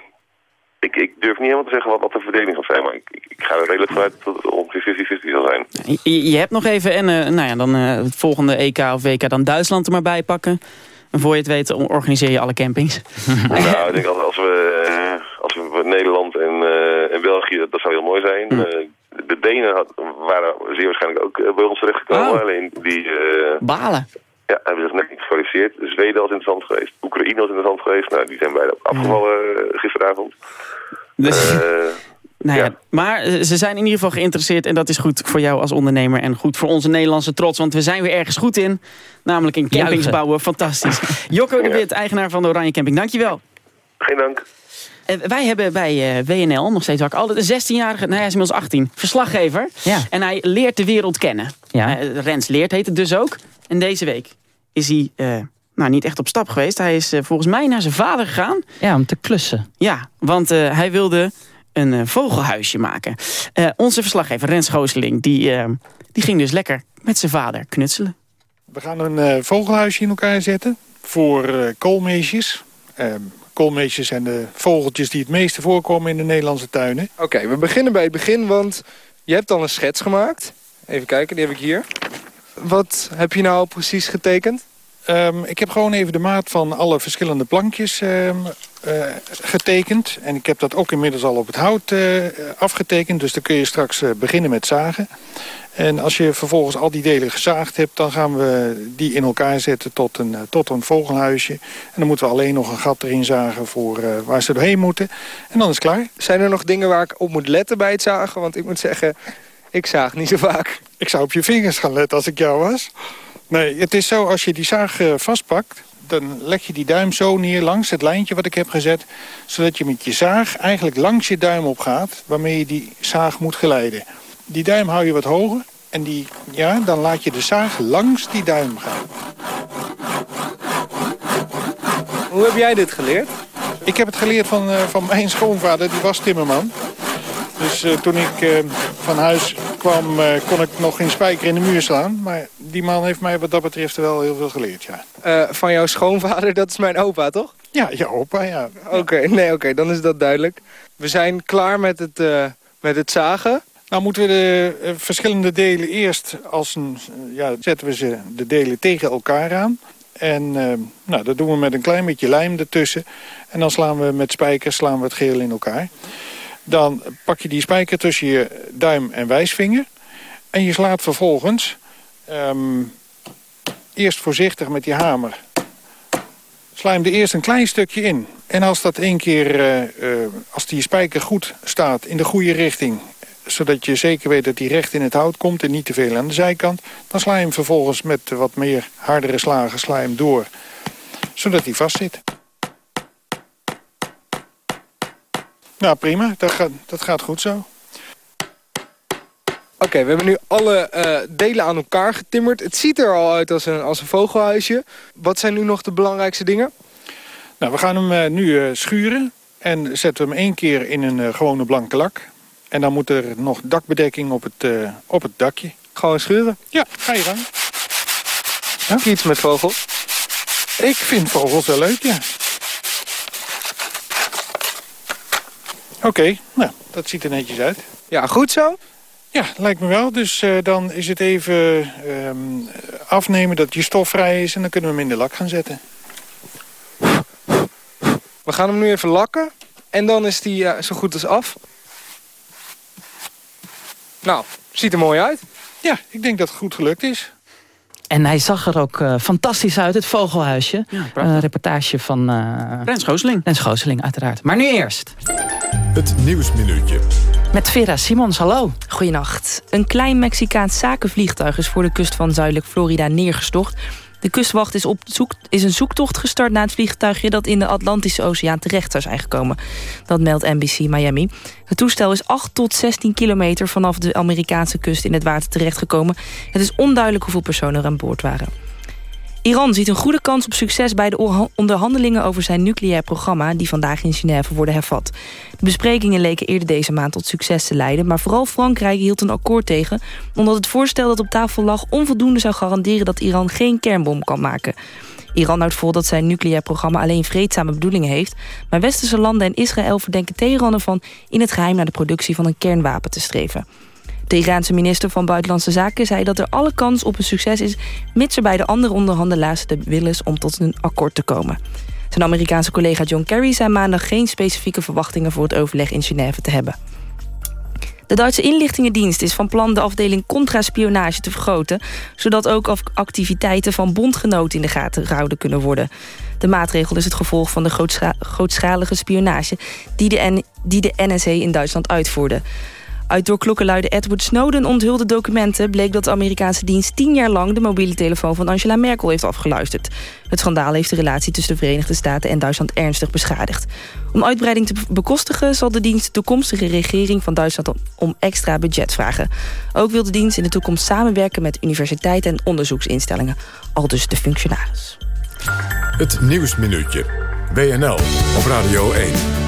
S15: ik, ik, durf niet helemaal te zeggen wat, wat de verdeling zal zijn, maar ik, ik, ik ga er redelijk vanuit dat het ongeveer 50-50 zal zijn.
S4: Je, je, hebt nog even, en nou ja, dan het volgende EK of WK dan Duitsland er maar bij pakken. En voor je het weet organiseer je alle campings.
S15: nou, ik denk dat als we, als we Nederland en, uh, en België, dat, dat, zou heel mooi zijn. Mm. Uh, de Denen had, waren zeer waarschijnlijk ook bij ons terechtgekomen. Oh. Alleen die...
S4: Balen.
S15: Ja, hebben zich net niet gekwalificeerd. Zweden was interessant geweest. Oekraïne was interessant geweest. Nou, die zijn beide afgevallen gisteravond.
S4: Dus... Nou ja, maar ze zijn in ieder geval geïnteresseerd en dat is goed voor jou als ondernemer en goed voor onze Nederlandse trots, want we zijn weer ergens goed in, namelijk in campings bouwen. Fantastisch. Jocko de Wit, eigenaar van de Oranje Camping, dankjewel.
S15: Geen dank.
S4: Uh, wij hebben bij uh, WNL, nog steeds ook altijd een 16-jarige, nou hij is inmiddels 18, verslaggever.
S3: Ja.
S4: En hij leert de wereld kennen.
S3: Ja.
S4: Uh, Rens leert heet het dus ook. En deze week is hij nou, niet echt op stap geweest. Hij is volgens mij naar zijn vader gegaan.
S3: Ja, om te klussen.
S4: Ja, want hij wilde een vogelhuisje maken. onze verslaggever Rens Gooseling, die, die ging dus lekker met zijn vader knutselen.
S16: We gaan een vogelhuisje in elkaar zetten voor koolmeesjes. Ehm, koolmeesjes zijn de vogeltjes die het meeste voorkomen in de Nederlandse tuinen.
S17: Oké, we beginnen bij het begin, want je hebt al een schets gemaakt. Even kijken, die heb ik hier. Wat heb je nou precies getekend?
S16: Um, ik heb gewoon even de maat van alle verschillende plankjes um, uh, getekend. En ik heb dat ook inmiddels al op het hout uh, afgetekend. Dus dan kun je straks uh, beginnen met zagen. En als je vervolgens al die delen gezaagd hebt... dan gaan we die in elkaar zetten tot een, tot een vogelhuisje. En dan moeten we alleen nog een gat erin zagen voor waar ze doorheen moeten. En dan is het klaar.
S17: Zijn er nog dingen waar ik op moet letten bij het zagen? Want ik moet zeggen, ik zaag niet zo vaak.
S16: Ik zou op je vingers gaan letten als ik jou was. Nee, het is zo, als je die zaag uh, vastpakt... dan leg je die duim zo neer langs het lijntje wat ik heb gezet... zodat je met je zaag eigenlijk langs je duim op gaat... waarmee je die zaag moet geleiden. Die duim hou je wat hoger en die, ja, dan laat je de zaag langs die duim gaan.
S17: Hoe heb jij dit geleerd?
S16: Ik heb het geleerd van, uh, van mijn schoonvader, die was timmerman. Dus uh, toen ik uh, van huis kwam, uh, kon ik nog geen spijker in de muur slaan. Maar die man heeft mij wat dat betreft wel heel veel geleerd, ja.
S17: van jouw schoonvader, dat is mijn opa, toch?
S16: Ja, je opa, ja.
S17: Oké, okay, nee, oké, okay, dan is dat duidelijk. We zijn klaar met het, met het zagen.
S16: Nou moeten we de verschillende delen eerst, als een, ja, zetten we ze de delen tegen elkaar aan. En nou, dat doen we met een klein beetje lijm ertussen. En dan slaan we met spijkers slaan we het geheel in elkaar. Dan pak je die spijker tussen je duim en wijsvinger. En je slaat vervolgens um, eerst voorzichtig met die hamer. Sla hem er eerst een klein stukje in. En als dat één keer, uh, uh, als die spijker goed staat in de goede richting... zodat je zeker weet dat hij recht in het hout komt en niet te veel aan de zijkant... dan sla je hem vervolgens met wat meer hardere slagen sla je hem door... zodat hij vast zit. Nou, prima. Dat gaat, dat gaat goed zo.
S17: Oké, okay, we hebben nu alle uh, delen aan elkaar getimmerd. Het ziet er al uit als een, als een vogelhuisje. Wat zijn nu nog de belangrijkste dingen?
S16: Nou, we gaan hem uh, nu uh, schuren. En zetten we hem één keer in een gewone blanke lak. En dan moet er nog dakbedekking op het, op het dakje.
S17: Gewoon schuren?
S16: Ja, ga je gang.
S17: Heb je iets met vogels?
S16: Ik vind vogels wel leuk, ja. Oké, okay, nou, dat ziet er netjes uit.
S17: Ja, goed zo?
S16: Ja, lijkt me wel. Dus uh, dan is het even um, afnemen dat je stof vrij is... en dan kunnen we hem in de lak gaan zetten.
S17: We gaan hem nu even lakken. En dan is die uh, zo goed als af. Nou, ziet er mooi uit.
S16: Ja, ik denk dat het goed gelukt is.
S3: En hij zag er ook uh, fantastisch uit, het vogelhuisje. Ja, uh, reportage van... Uh,
S4: Rens Gooseling.
S3: Rens Gooseling, uiteraard. Maar nu eerst.
S2: Het Nieuwsminuutje.
S3: Met Vera Simons, hallo.
S18: Goedenacht. Een klein Mexicaans zakenvliegtuig is voor de kust van zuidelijk Florida neergestort. De kustwacht is, op zoek, is een zoektocht gestart naar het vliegtuigje... dat in de Atlantische Oceaan terecht zou zijn gekomen. Dat meldt NBC Miami. Het toestel is 8 tot 16 kilometer vanaf de Amerikaanse kust in het water terechtgekomen. Het is onduidelijk hoeveel personen er aan boord waren. Iran ziet een goede kans op succes bij de onderhandelingen over zijn nucleair programma... die vandaag in Genève worden hervat. De besprekingen leken eerder deze maand tot succes te leiden... maar vooral Frankrijk hield een akkoord tegen... omdat het voorstel dat op tafel lag onvoldoende zou garanderen... dat Iran geen kernbom kan maken. Iran houdt vol dat zijn nucleair programma alleen vreedzame bedoelingen heeft... maar westerse landen en Israël verdenken Teheran ervan... in het geheim naar de productie van een kernwapen te streven. De Iraanse minister van Buitenlandse Zaken zei dat er alle kans op een succes is... mits er bij de andere onderhandelaars de wil is om tot een akkoord te komen. Zijn Amerikaanse collega John Kerry zei maandag geen specifieke verwachtingen... voor het overleg in Genève te hebben. De Duitse inlichtingendienst is van plan de afdeling contraspionage te vergroten... zodat ook activiteiten van bondgenoten in de gaten gehouden kunnen worden. De maatregel is het gevolg van de grootscha grootschalige spionage... die de, die de NSA in Duitsland uitvoerde. Uit door klokkenluider Edward Snowden onthulde documenten... bleek dat de Amerikaanse dienst tien jaar lang... de mobiele telefoon van Angela Merkel heeft afgeluisterd. Het schandaal heeft de relatie tussen de Verenigde Staten en Duitsland ernstig beschadigd. Om uitbreiding te bekostigen zal de dienst de toekomstige regering van Duitsland om extra budget vragen. Ook wil de dienst in de toekomst samenwerken met universiteiten en onderzoeksinstellingen. Al dus de functionaris.
S2: Het Nieuwsminuutje. WNL op Radio 1.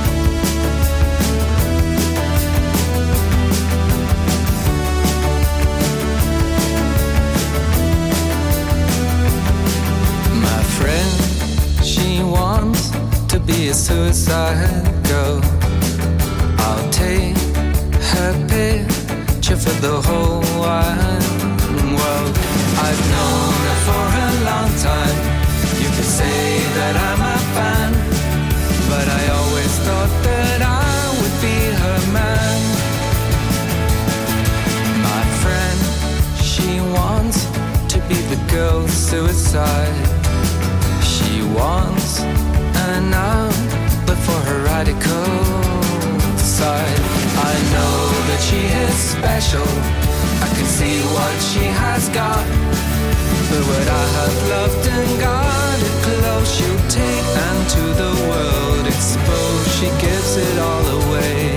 S19: Suicide girl. I'll take her picture for the whole wide world. I've known her for a long time. You could say that I'm a fan, but I always thought that I would be her man. My friend, she wants to be the girl suicide. She wants an her radical side. I know that she is special. I can see what she has got. But what I have loved and guarded close, she'll take and to the world expose. She gives it all away.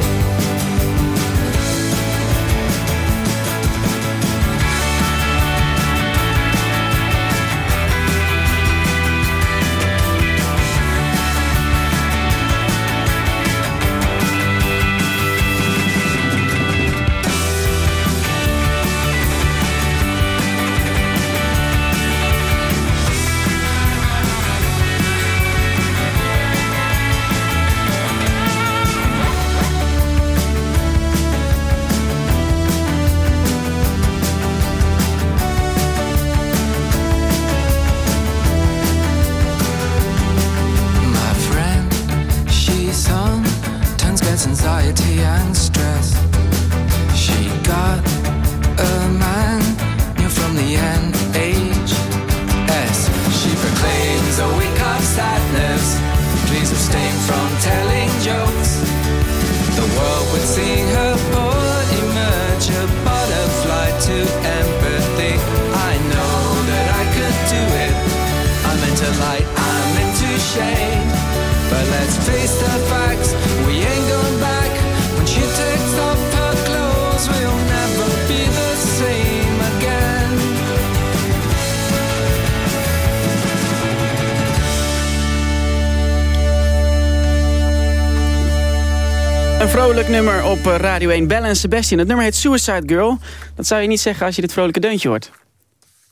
S4: Eh, Radio 1. Belle en Sebastian. Het nummer heet Suicide Girl. Dat zou je niet zeggen als je dit vrolijke deuntje hoort.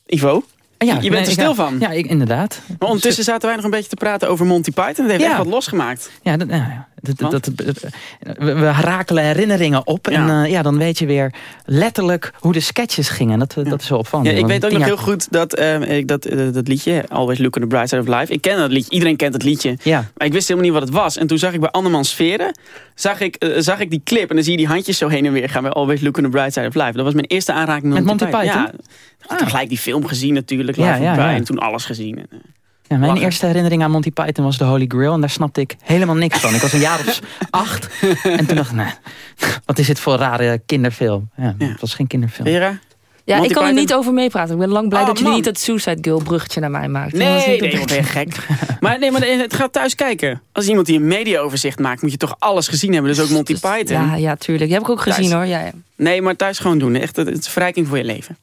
S4: Ivo? Ja, je bent er stil van.
S3: Ja, ik, inderdaad.
S4: Maar ondertussen zaten wij nog een beetje te praten over Monty Python. Dat heeft echt wat losgemaakt.
S3: Ja, dat, nou Dat, dat, we, rakelen herinneringen op. En
S4: Ja.
S3: eh, ja, dan weet je weer letterlijk hoe de sketches gingen. Dat, dat is zo opvallend.
S4: Ja, ik weet ook nog heel goed dat, ehm, ik, dat, eh, dat liedje, Always Look on the Bright Side of Life. Ik ken dat liedje, iedereen kent het liedje.
S3: Ja.
S4: Maar ik wist helemaal niet wat het was. En toen zag ik bij Andermans Sferen, zag ik, eh, zag ik die clip. En dan zie je die handjes zo heen en weer gaan bij Always Look on the Bright Side of Life. Dat was mijn eerste aanraking met,
S3: Met Monty Python?
S4: Ja, had gelijk die film gezien natuurlijk,
S3: Ja,
S4: live
S3: ja.
S4: En toen alles gezien. En, eh,
S3: Ja, mijn
S4: Lachen.
S3: eerste herinnering aan Monty Python was de Holy Grail. En daar snapte ik helemaal niks van. Ik was een jaar of acht. En toen dacht ik, nee, wat is dit voor een rare kinderfilm? Ja, Het was geen kinderfilm.
S4: Vera?
S18: Ja,
S3: Monty
S18: ik kan er niet over meepraten. Ik ben lang blij
S4: Oh,
S18: dat jullie
S4: man.
S18: niet dat Suicide Girl bruggetje naar mij maakt. Dat was
S4: Nee,
S18: niet
S4: nee,
S18: de
S4: wat ben je gek. maar nee, maar het gaat thuis kijken. Als iemand die een mediaoverzicht maakt, moet je toch alles gezien hebben. Dus ook Monty Python.
S18: Ja, ja, tuurlijk. Die heb ik ook gezien
S4: Thuis.
S18: hoor. Ja, ja.
S4: Nee, maar thuis gewoon doen. Echt, het is verrijking voor je leven.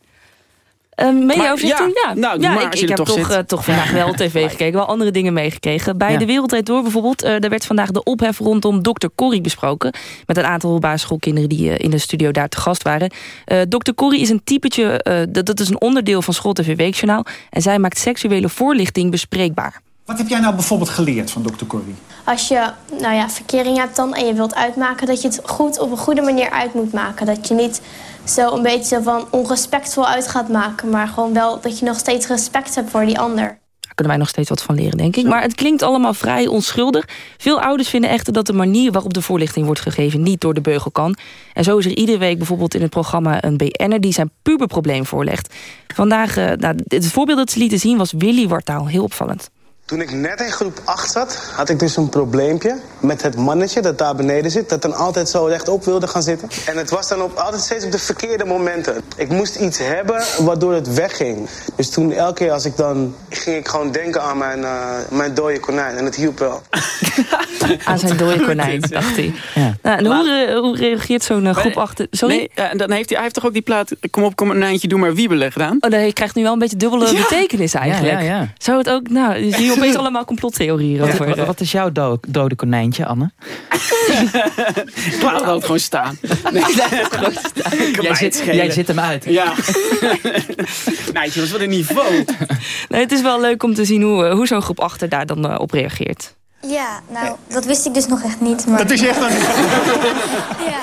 S18: Ehm
S4: Maar
S18: overzicht
S4: ja?
S18: Ja,
S4: nou,
S18: ja
S4: maar
S18: ik, heb
S4: toch
S18: toch, eh, toch vandaag wel tv gekeken. Wel andere dingen meegekregen. Bij
S3: Ja.
S18: de Wereldrijd Door bijvoorbeeld. eh er werd vandaag de ophef rondom Dr. Corrie besproken. Met een aantal basisschoolkinderen die eh, in de studio daar te gast waren. Dr. Corrie is een typetje, dat, dat is een onderdeel van School TV Weekjournaal. En zij maakt seksuele voorlichting bespreekbaar.
S20: Wat heb jij nou bijvoorbeeld geleerd van Dr. Corrie?
S21: Als je nou ja, verkering hebt dan en je wilt uitmaken... dat je het goed op een goede manier uit moet maken. Dat je niet zo een beetje van onrespectvol uit gaat maken... maar gewoon wel dat je nog steeds respect hebt voor die ander.
S18: Daar kunnen wij nog steeds wat van leren, denk ik. Maar het klinkt allemaal vrij onschuldig. Veel ouders vinden echter dat de manier waarop de voorlichting wordt gegeven... niet door de beugel kan. En zo is er iedere week bijvoorbeeld in het programma een BN'er... die zijn puberprobleem voorlegt. Vandaag, eh, nou, het voorbeeld dat ze lieten zien was Willy Wartaal. Heel opvallend.
S22: Toen ik net in groep 8 zat, had ik dus een probleempje met het mannetje dat daar beneden zit. Dat dan altijd zo rechtop wilde gaan zitten. En het was dan op, altijd steeds op de verkeerde momenten. Ik moest iets hebben waardoor het wegging. Dus toen elke keer als ik dan, ging ik gewoon denken aan mijn, eh, mijn dode konijn. En het hielp wel.
S18: Aan zijn dode konijn, dacht hij. Nou, en hoe, hoe reageert zo'n eh, groep achter... Sorry?
S4: Nee, ja, en dan heeft hij, hij heeft toch ook die plaat... Kom op, kom een eindje, doe maar wiebelen gedaan?
S18: Oh, nee, je krijgt nu wel een beetje dubbele
S4: Ja.
S18: betekenis eigenlijk.
S3: Ja, ja, ja.
S18: Zou het ook... Nou, je ziet opeens allemaal complottheorieën
S3: Wat,
S18: over.
S3: wat- wat is jouw do- dode konijntje, Anne?
S4: Ik laat het gewoon staan. Nee,
S3: Jij zit, jij zit hem uit.
S4: Ja. nee, jongens, wat een niveau.
S18: Nee, het is wel leuk om te zien hoe, eh, hoe zo'n groep achter daar dan eh, op reageert.
S23: Ja, nou, dat wist ik dus nog echt niet. Maar...
S20: Dat is je echt nog niet.
S23: Ja,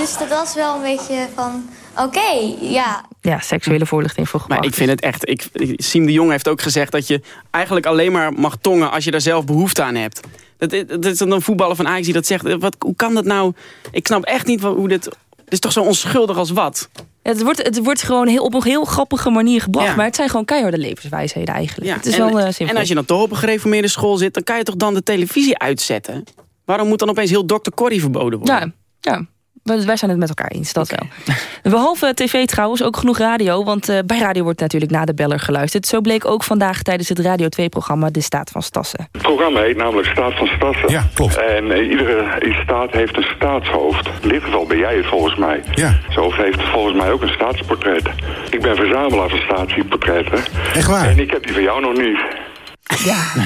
S23: dus dat was wel een beetje van... Oké, ja.
S18: Ja, seksuele voorlichting voor groep
S4: Maar ik vind het echt... Ik, Siem de Jong heeft ook gezegd dat je eigenlijk alleen maar mag tongen... als je daar zelf behoefte aan hebt. Dat, is- dat is dan een voetballer van Ajax die dat zegt. Wat, hoe kan dat nou? Ik snap echt niet hoe dit... Het is toch zo onschuldig als wat?
S18: Het wordt, het wordt gewoon heel, op een heel grappige manier gebracht.
S4: Ja.
S18: Maar het zijn gewoon keiharde levenswijsheden eigenlijk.
S4: Ja,
S18: het is
S4: en,
S18: wel eh, simpel.
S4: en als je dan toch op een gereformeerde school zit... dan kan je toch dan de televisie uitzetten? Waarom moet dan opeens heel Dr. Corrie verboden worden?
S18: Ja, ja. Wij zijn het met elkaar eens, dat wel. Behalve tv trouwens, ook genoeg radio. Want eh, bij radio wordt natuurlijk na de beller geluisterd. Zo bleek ook vandaag tijdens het Radio 2-programma De Staat van Stassen.
S24: Het programma heet namelijk Staat van Stassen. Ja, klopt. En eh, iedere staat heeft een staatshoofd. In dit geval ben jij het volgens mij. Ja. Zo heeft volgens mij ook een staatsportret. Ik ben verzamelaar van staatsportretten. Echt waar? En ik heb die van jou nog niet.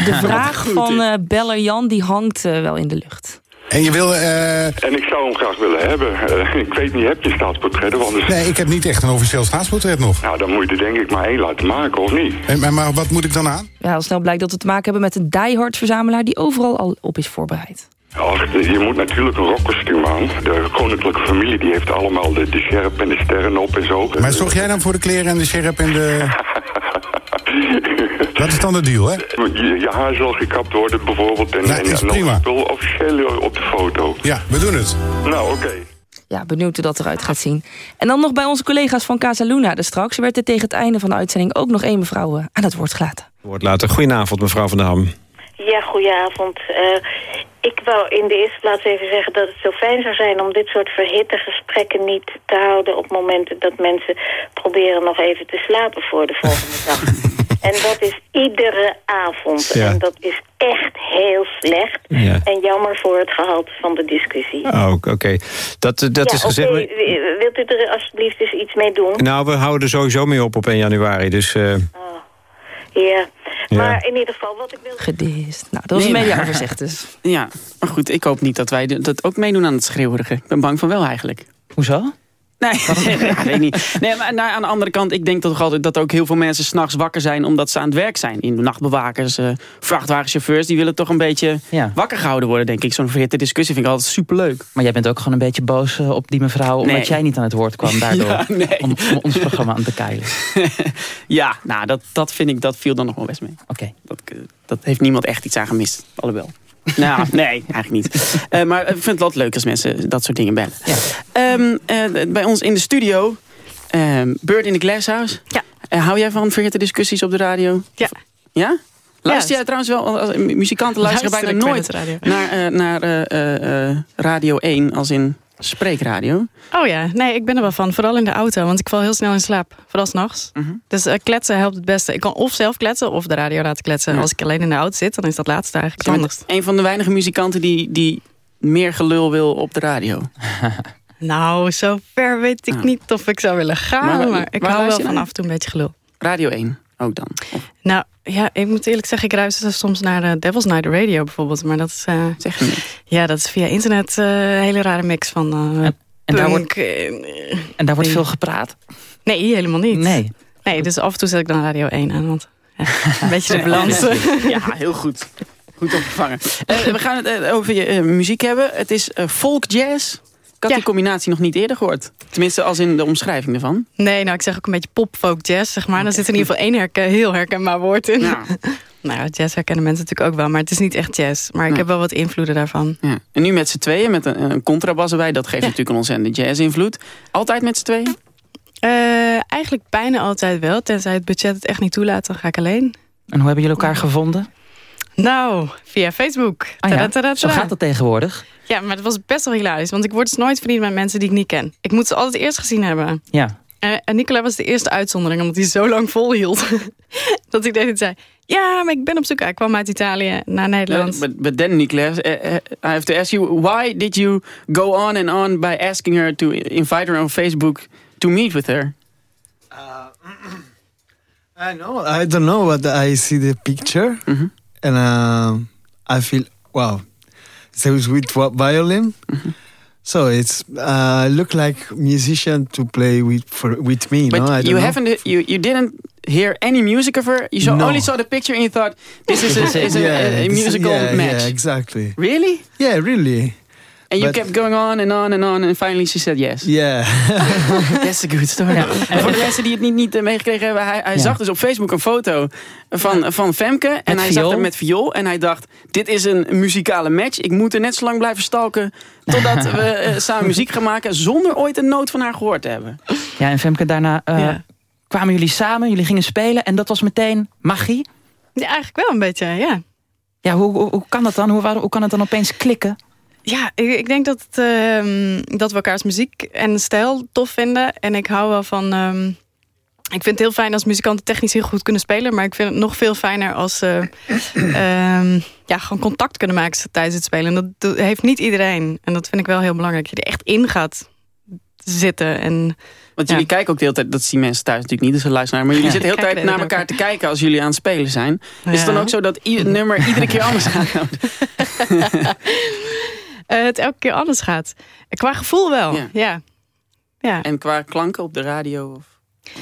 S18: De vraag van eh, beller Jan die hangt wel in de lucht.
S24: En je wil... En ik zou hem graag willen hebben. Eh, ik weet niet, heb je staatsportretten? Want dus...
S25: Nee, ik heb niet echt een officieel staatsportret nog.
S24: Nou, dan moet je er denk ik maar één laten maken, of niet?
S25: En, maar, maar wat moet ik dan aan?
S18: Ja, al snel blijkt dat we te maken hebben met een diehard verzamelaar... die overal al op is voorbereid.
S24: Ach, je moet natuurlijk een rokkostuum aan. De koninklijke familie die heeft allemaal de, de sjerp en de sterren op en zo.
S25: Maar zorg jij dan voor de kleren en de sjerp en de... Dat is dan de deal, hè?
S24: Je, je haar zal gekapt worden bijvoorbeeld. En,
S25: Nee,
S24: en,
S25: is
S24: en
S25: prima.
S24: nog wel officieel op de foto.
S25: Ja, we doen het.
S24: Nou, oké.
S18: Ja, benieuwd hoe dat eruit gaat zien. En dan nog bij onze collega's van Casa Luna. Dus straks werd er tegen het einde van de uitzending... ook nog één mevrouw eh, aan het woord gelaten.
S26: Woord later. Goedenavond, mevrouw Van der Ham.
S27: Ja, goedenavond. Eh, ik wou in de eerste plaats even zeggen dat het zo fijn zou zijn... om dit soort verhitte gesprekken niet te houden... op momenten dat mensen proberen nog even te slapen voor de volgende dag. En dat is iedere avond.
S26: Ja.
S27: En dat is echt heel slecht.
S26: Ja.
S27: En jammer voor het gehalte van de discussie.
S26: Oh, oké. Dat, eh, dat
S27: ja,
S26: is gezegd.
S27: Wilt u er alsjeblieft eens iets mee doen?
S26: Nou, we houden er sowieso mee op op 1 januari. Dus eh,
S27: Ja.
S26: Ja.
S27: Maar in ieder geval, wat ik wil...
S18: Gedist. Nou, dat was
S4: Nee,
S18: een mediaoverzicht dus.
S4: Ja, maar goed, ik hoop niet dat wij dat ook meedoen aan het schreeuwerige. Ik ben bang van wel eigenlijk.
S3: Hoezo?
S4: Nee, ja, weet niet. Nee, maar nou, aan de andere kant, ik denk toch altijd dat ook heel veel mensen s'nachts wakker zijn omdat ze aan het werk zijn. In de nachtbewakers, uh, vrachtwagenchauffeurs, die willen toch een beetje wakker gehouden worden, denk ik. Zo'n verhitte discussie vind ik altijd superleuk.
S3: Maar jij bent ook gewoon een beetje boos uh, op die mevrouw omdat jij niet aan het woord kwam daardoor.
S4: Ja, nee.
S3: om, om, ons programma aan te keilen.
S4: ja, nou, dat, dat vind ik, dat viel dan nog wel best mee.
S3: Oké.
S4: Dat, dat heeft niemand echt iets aan gemist, alhoewel. Nou, nee, eigenlijk niet. Uh, maar ik vind het altijd leuk als mensen dat soort dingen bellen. Ja. Um, uh, bij ons in de studio, um, Bird in the Glasshouse.
S6: Ja.
S4: Uh, hou jij van verhitte discussies op de radio?
S6: Ja.
S4: Ja? Luister jij trouwens wel, als muzikanten luisteren bijna nooit naar, naar Radio 1 als in spreekradio?
S6: Oh ja, nee, ik ben er wel van. Vooral in de auto, want ik val heel snel in slaap. Vooral s'nachts. -hmm. Dus uh, kletsen helpt het beste. Ik kan of zelf kletsen of de radio laten kletsen. Ja. Als ik alleen in de auto zit, dan is dat laatste eigenlijk het handigst.
S4: Een van de weinige muzikanten die, die meer gelul wil op de radio.
S6: nou, zo ver weet ik ah. niet of ik zou willen gaan. Maar, maar ik hou wel van af en toe een beetje gelul.
S4: Radio 1 ook dan?
S6: Nou, ja, ik moet eerlijk zeggen, ik luister soms naar de Devil's Night Radio bijvoorbeeld. Maar dat is... Uh,
S4: zeg je niet.
S6: Ja, dat is via internet uh, een hele rare mix van uh,
S3: en, en, daar wordt, en daar wordt veel gepraat?
S6: Nee, helemaal niet.
S3: Nee.
S6: Nee, dus af en toe zet ik dan Radio 1 aan, want ja, een beetje de balans.
S4: ja, heel goed. Goed opgevangen. we gaan het over je muziek hebben. Het is folk jazz. Ik had ja. die combinatie nog niet eerder gehoord. Tenminste, als in de omschrijving ervan.
S6: Nee, nou, ik zeg ook een beetje pop, folk, jazz, zeg maar. Dan zit er in ieder geval één herken, heel herkenbaar woord in. Ja. nou, jazz herkennen mensen natuurlijk ook wel, maar het is niet echt jazz. Maar ik ja. heb wel wat invloeden daarvan.
S4: Ja. En nu met z'n tweeën, met een, een contrabas erbij. Dat geeft natuurlijk een ontzettende jazz-invloed. Altijd met z'n tweeën?
S6: Uh, eigenlijk bijna altijd wel. Tenzij het budget het echt niet toelaat, dan ga ik alleen.
S3: En hoe hebben jullie elkaar gevonden?
S6: Nou, via Facebook.
S3: Ah, ja. Zo gaat dat tegenwoordig.
S6: Ja, maar het was best wel hilarisch. Want ik word dus nooit vriend met mensen die ik niet ken. Ik moet ze altijd eerst gezien hebben.
S3: Ja.
S6: En, en Nicola was de eerste uitzondering, omdat hij zo lang volhield. dat ik deed zei, ja, maar ik ben op zoek. Hij kwam uit Italië naar Nederland.
S4: But, but then, Nicola, uh, I have to ask you... why did you go on and on by asking her to invite her on Facebook to meet with her?
S28: Uh, I know. I don't know, but I see the picture. Mm -hmm. And uh, I feel, wow... So with what violin. Mm -hmm. So it's uh, look like musician to play with for with me.
S4: But
S28: no? I
S4: you haven't you you didn't hear any music of her. You saw,
S28: No.
S4: only saw the picture and you thought this is a, is a, a, a musical
S28: yeah,
S4: match.
S28: Yeah, exactly.
S4: Really?
S28: Yeah, really.
S4: And you
S28: But-
S4: kept going on and on and on and finally she said yes.
S28: Yeah.
S4: That's a good story. En voor de mensen die het niet, niet eh, meegekregen hebben, hij, hij
S3: Ja.
S4: zag dus op Facebook een foto van, van Femke. En hij zag
S3: viool.
S4: er met viool. En hij dacht, dit is een muzikale match. Ik moet er net zo lang blijven stalken totdat we eh, samen muziek gaan maken. Zonder ooit een noot van haar gehoord te hebben.
S3: Ja, en Femke, daarna uh,
S6: Ja.
S3: kwamen jullie samen, jullie gingen spelen en dat was meteen magie.
S6: Ja, eigenlijk wel een beetje, ja.
S3: Ja, hoe, hoe, hoe kan dat dan? Hoe, hoe kan het dan opeens klikken?
S6: Ja, ik, ik denk dat, ehm, dat we elkaars muziek en stijl tof vinden. En ik hou wel van... ehm, ik vind het heel fijn als muzikanten technisch heel goed kunnen spelen. Maar ik vind het nog veel fijner als ze ehm, ja, gewoon contact kunnen maken tijdens het spelen. En dat heeft niet iedereen. En dat vind ik wel heel belangrijk. Dat je er echt in gaat zitten. En,
S4: Want
S6: ja.
S4: jullie kijken ook de hele tijd, dat zien mensen thuis natuurlijk niet, dus ze luisteren naar. Maar jullie
S6: Ja,
S4: zitten de hele tijd naar elkaar te kijken als jullie aan het spelen zijn. Is het dan ook zo dat ieder nummer iedere keer anders gaat?
S6: Eh, het elke keer anders gaat. Qua gevoel wel,
S4: Ja.
S6: ja. ja.
S4: En qua klanken op de radio? Of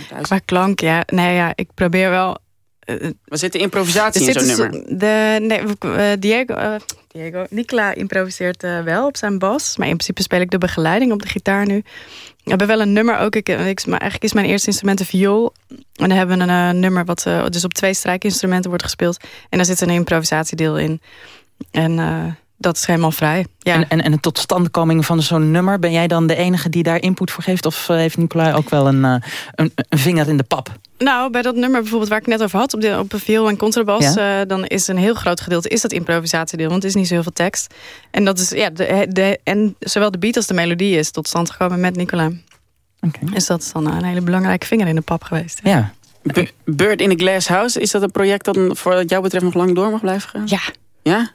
S4: thuis?
S6: Qua klank, ja. Nee, ja, ik probeer wel...
S4: Waar zit de improvisatie in zo'n nummer?
S6: De, nee, eh, Diego, eh, Diego, Nicola improviseert wel op zijn bas. Maar in principe speel ik de begeleiding op de gitaar nu. We hebben wel een nummer ook. Ik, ik, maar eigenlijk is mijn eerste instrument een viool. En dan hebben we een nummer wat dus op twee strijkinstrumenten wordt gespeeld. En daar zit een improvisatiedeel in. En dat is helemaal vrij. Ja.
S3: En, en, en de totstandkoming van zo'n nummer, ben jij dan de enige die daar input voor geeft? Of eh, heeft Nicolai ook wel een, eh, een, een vinger in de pap?
S6: Nou, bij dat nummer bijvoorbeeld waar ik net over had... op, de, op de viool en contrabas...
S3: Ja.
S6: eh, dan is een heel groot gedeelte is dat improvisatiedeel. Want het is niet zo heel veel tekst. En, dat is, ja, de, de, en zowel de beat als de melodie is tot stand gekomen met Nicola. Dus dat is dan een hele belangrijke vinger in de pap geweest.
S3: Ja.
S4: B- Bird in a Glass House, is dat een project dat voor wat jou betreft nog lang door mag blijven gaan?
S6: Ja.
S4: Ja?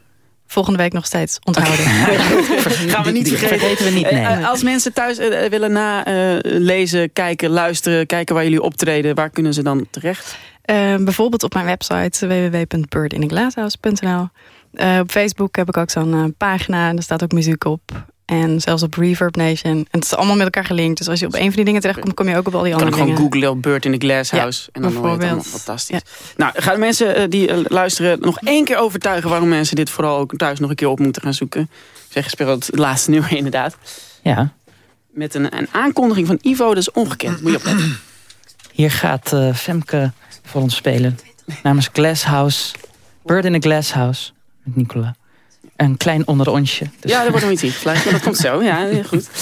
S6: Volgende week nog steeds onthouden.
S4: Gaan we niet vergeten.
S3: vergeten we niet,
S4: Eh,
S3: nee.
S4: eh, Als mensen thuis eh, willen nalezen, kijken, luisteren, kijken waar jullie optreden, waar kunnen ze dan terecht?
S6: Bijvoorbeeld op mijn website www.birdinaglasshouse.nl. Eh op Facebook heb ik ook zo'n pagina en daar staat ook muziek op. En zelfs op Reverb Nation. En het is allemaal met elkaar gelinkt. Dus als je op een van die dingen terechtkomt, kom je ook op al die
S4: kan
S6: andere
S4: ik gewoon
S6: dingen.
S4: googlen op Bird in the Glass House.
S6: Ja,
S4: en dan hoor je het allemaal
S6: bijvoorbeeld.
S4: fantastisch. Nou, gaan de mensen eh, die eh, luisteren nog één keer overtuigen... waarom mensen dit vooral ook thuis nog een keer op moeten gaan zoeken. Zeg, speel het laatste nummer inderdaad.
S3: Ja.
S4: Met een, een aankondiging van Ivo, dat is ongekend. Moet je opletten.
S3: Hier gaat eh, Femke voor ons spelen. Namens Glasshouse. Bird in a Glasshouse. Met Nicola. Een klein onderonsje. Dus.
S4: Ja, er wordt nog iets ingevlaagd, maar dat komt zo. Ja, heel goed.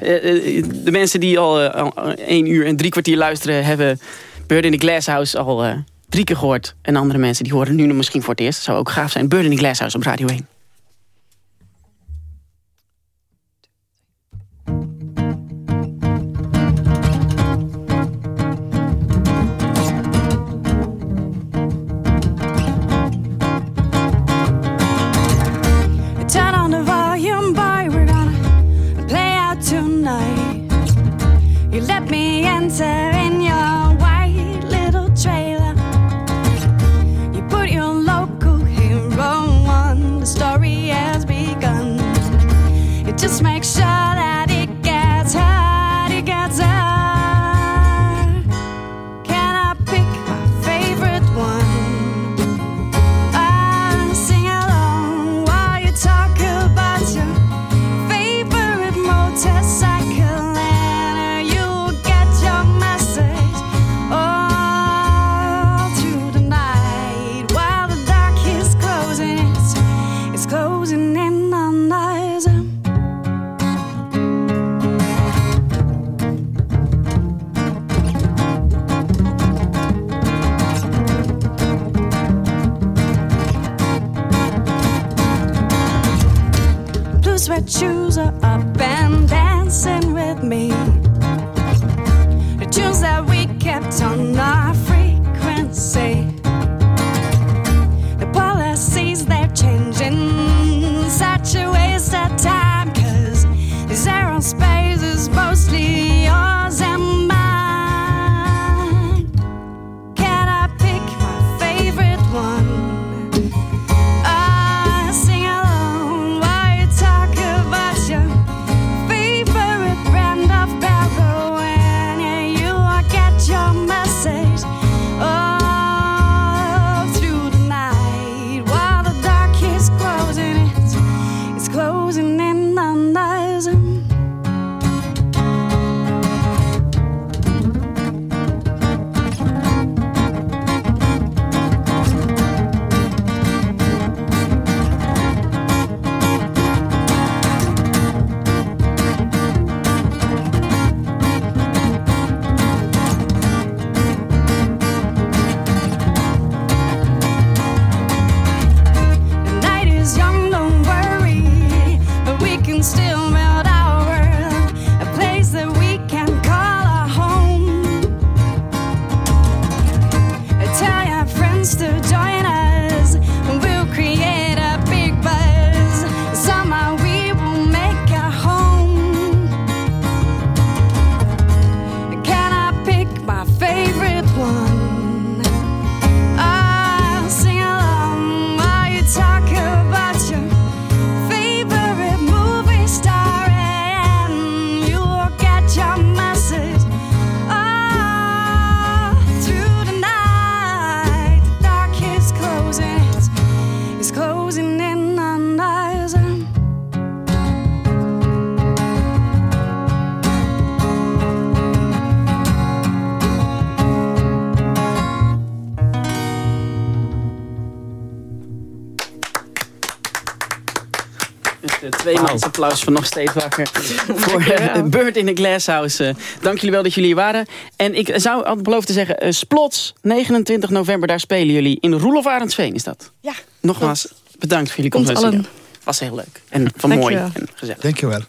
S4: Eh, eh, de mensen die al eh, één uur en drie kwartier luisteren... hebben Bird in the Glasshouse al eh, drie keer gehoord. En andere mensen die horen nu nog misschien voor het eerst. Dat zou ook gaaf zijn. Bird in the Glasshouse op Radio 1.
S29: Sweat shoes are up and dancing with me. The tunes that we kept on our frequency. The policies they're changing, such a waste of time. Cause this aerospace
S4: applaus van nog steeds wakker. voor uh, Bird in the Glasshouse. Uh, dank jullie wel dat jullie hier waren. En ik zou had beloofd te zeggen, uh, Splots, 29 november, daar spelen jullie. In Roelof Arendsveen is dat?
S6: Ja.
S4: Nogmaals, bedankt voor jullie
S6: Komt
S4: komst. Was heel leuk. En van
S6: Dank
S4: mooi
S6: je wel.
S4: en gezellig.
S28: Dankjewel.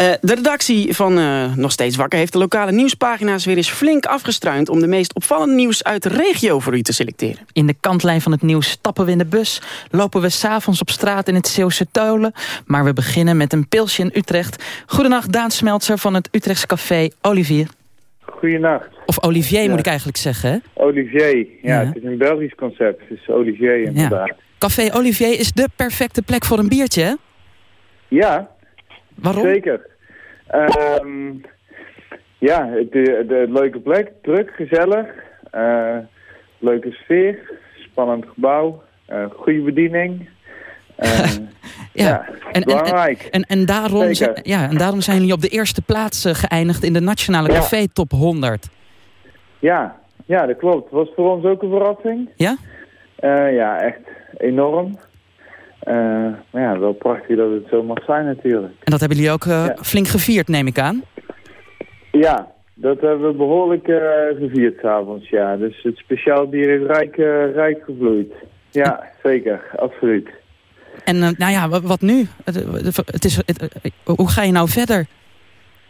S4: Uh, de redactie van uh, Nog Steeds Wakker heeft de lokale nieuwspagina's weer eens flink afgestruind... om de meest opvallende nieuws uit de regio voor u te selecteren.
S3: In de kantlijn van het nieuws stappen we in de bus... lopen we s'avonds op straat in het Zeeuwse Teulen... maar we beginnen met een pilsje in Utrecht. Goedenacht, Daan Smeltzer van het Utrechtse café Olivier.
S30: Goedenacht.
S3: Of Olivier
S30: Ja.
S3: moet ik eigenlijk zeggen, hè?
S30: Olivier, ja,
S3: Ja.
S30: het is een Belgisch concept. Het is Olivier inderdaad.
S3: Café Olivier is de perfecte plek voor een biertje, hè?
S30: Ja.
S3: Waarom?
S30: Zeker. Ehm, ja, het, de, de leuke plek, druk, gezellig, eh, leuke sfeer, spannend gebouw, eh, goede bediening. Eh, ja,
S3: En, en,
S30: belangrijk.
S3: en, en, daarom, zijn- ja, en daarom zijn jullie op de eerste plaats eh, geëindigd in de Nationale
S30: Ja.
S3: Café Top 100.
S30: Ja, ja, dat klopt. Was voor ons ook een verrassing.
S3: Ja?
S30: Eh, ja, echt enorm. Eh, maar ja, wel prachtig dat het zo mag zijn natuurlijk.
S3: En dat hebben jullie ook eh, flink gevierd, neem ik aan.
S30: Ja, dat hebben we behoorlijk eh, gevierd s'avonds, ja. Dus het speciaal bier is rijk, rijk gevloeid. Ja, zeker, absoluut.
S3: En nou ja, wat, nu? Het, het is, het, hoe ga je nou verder?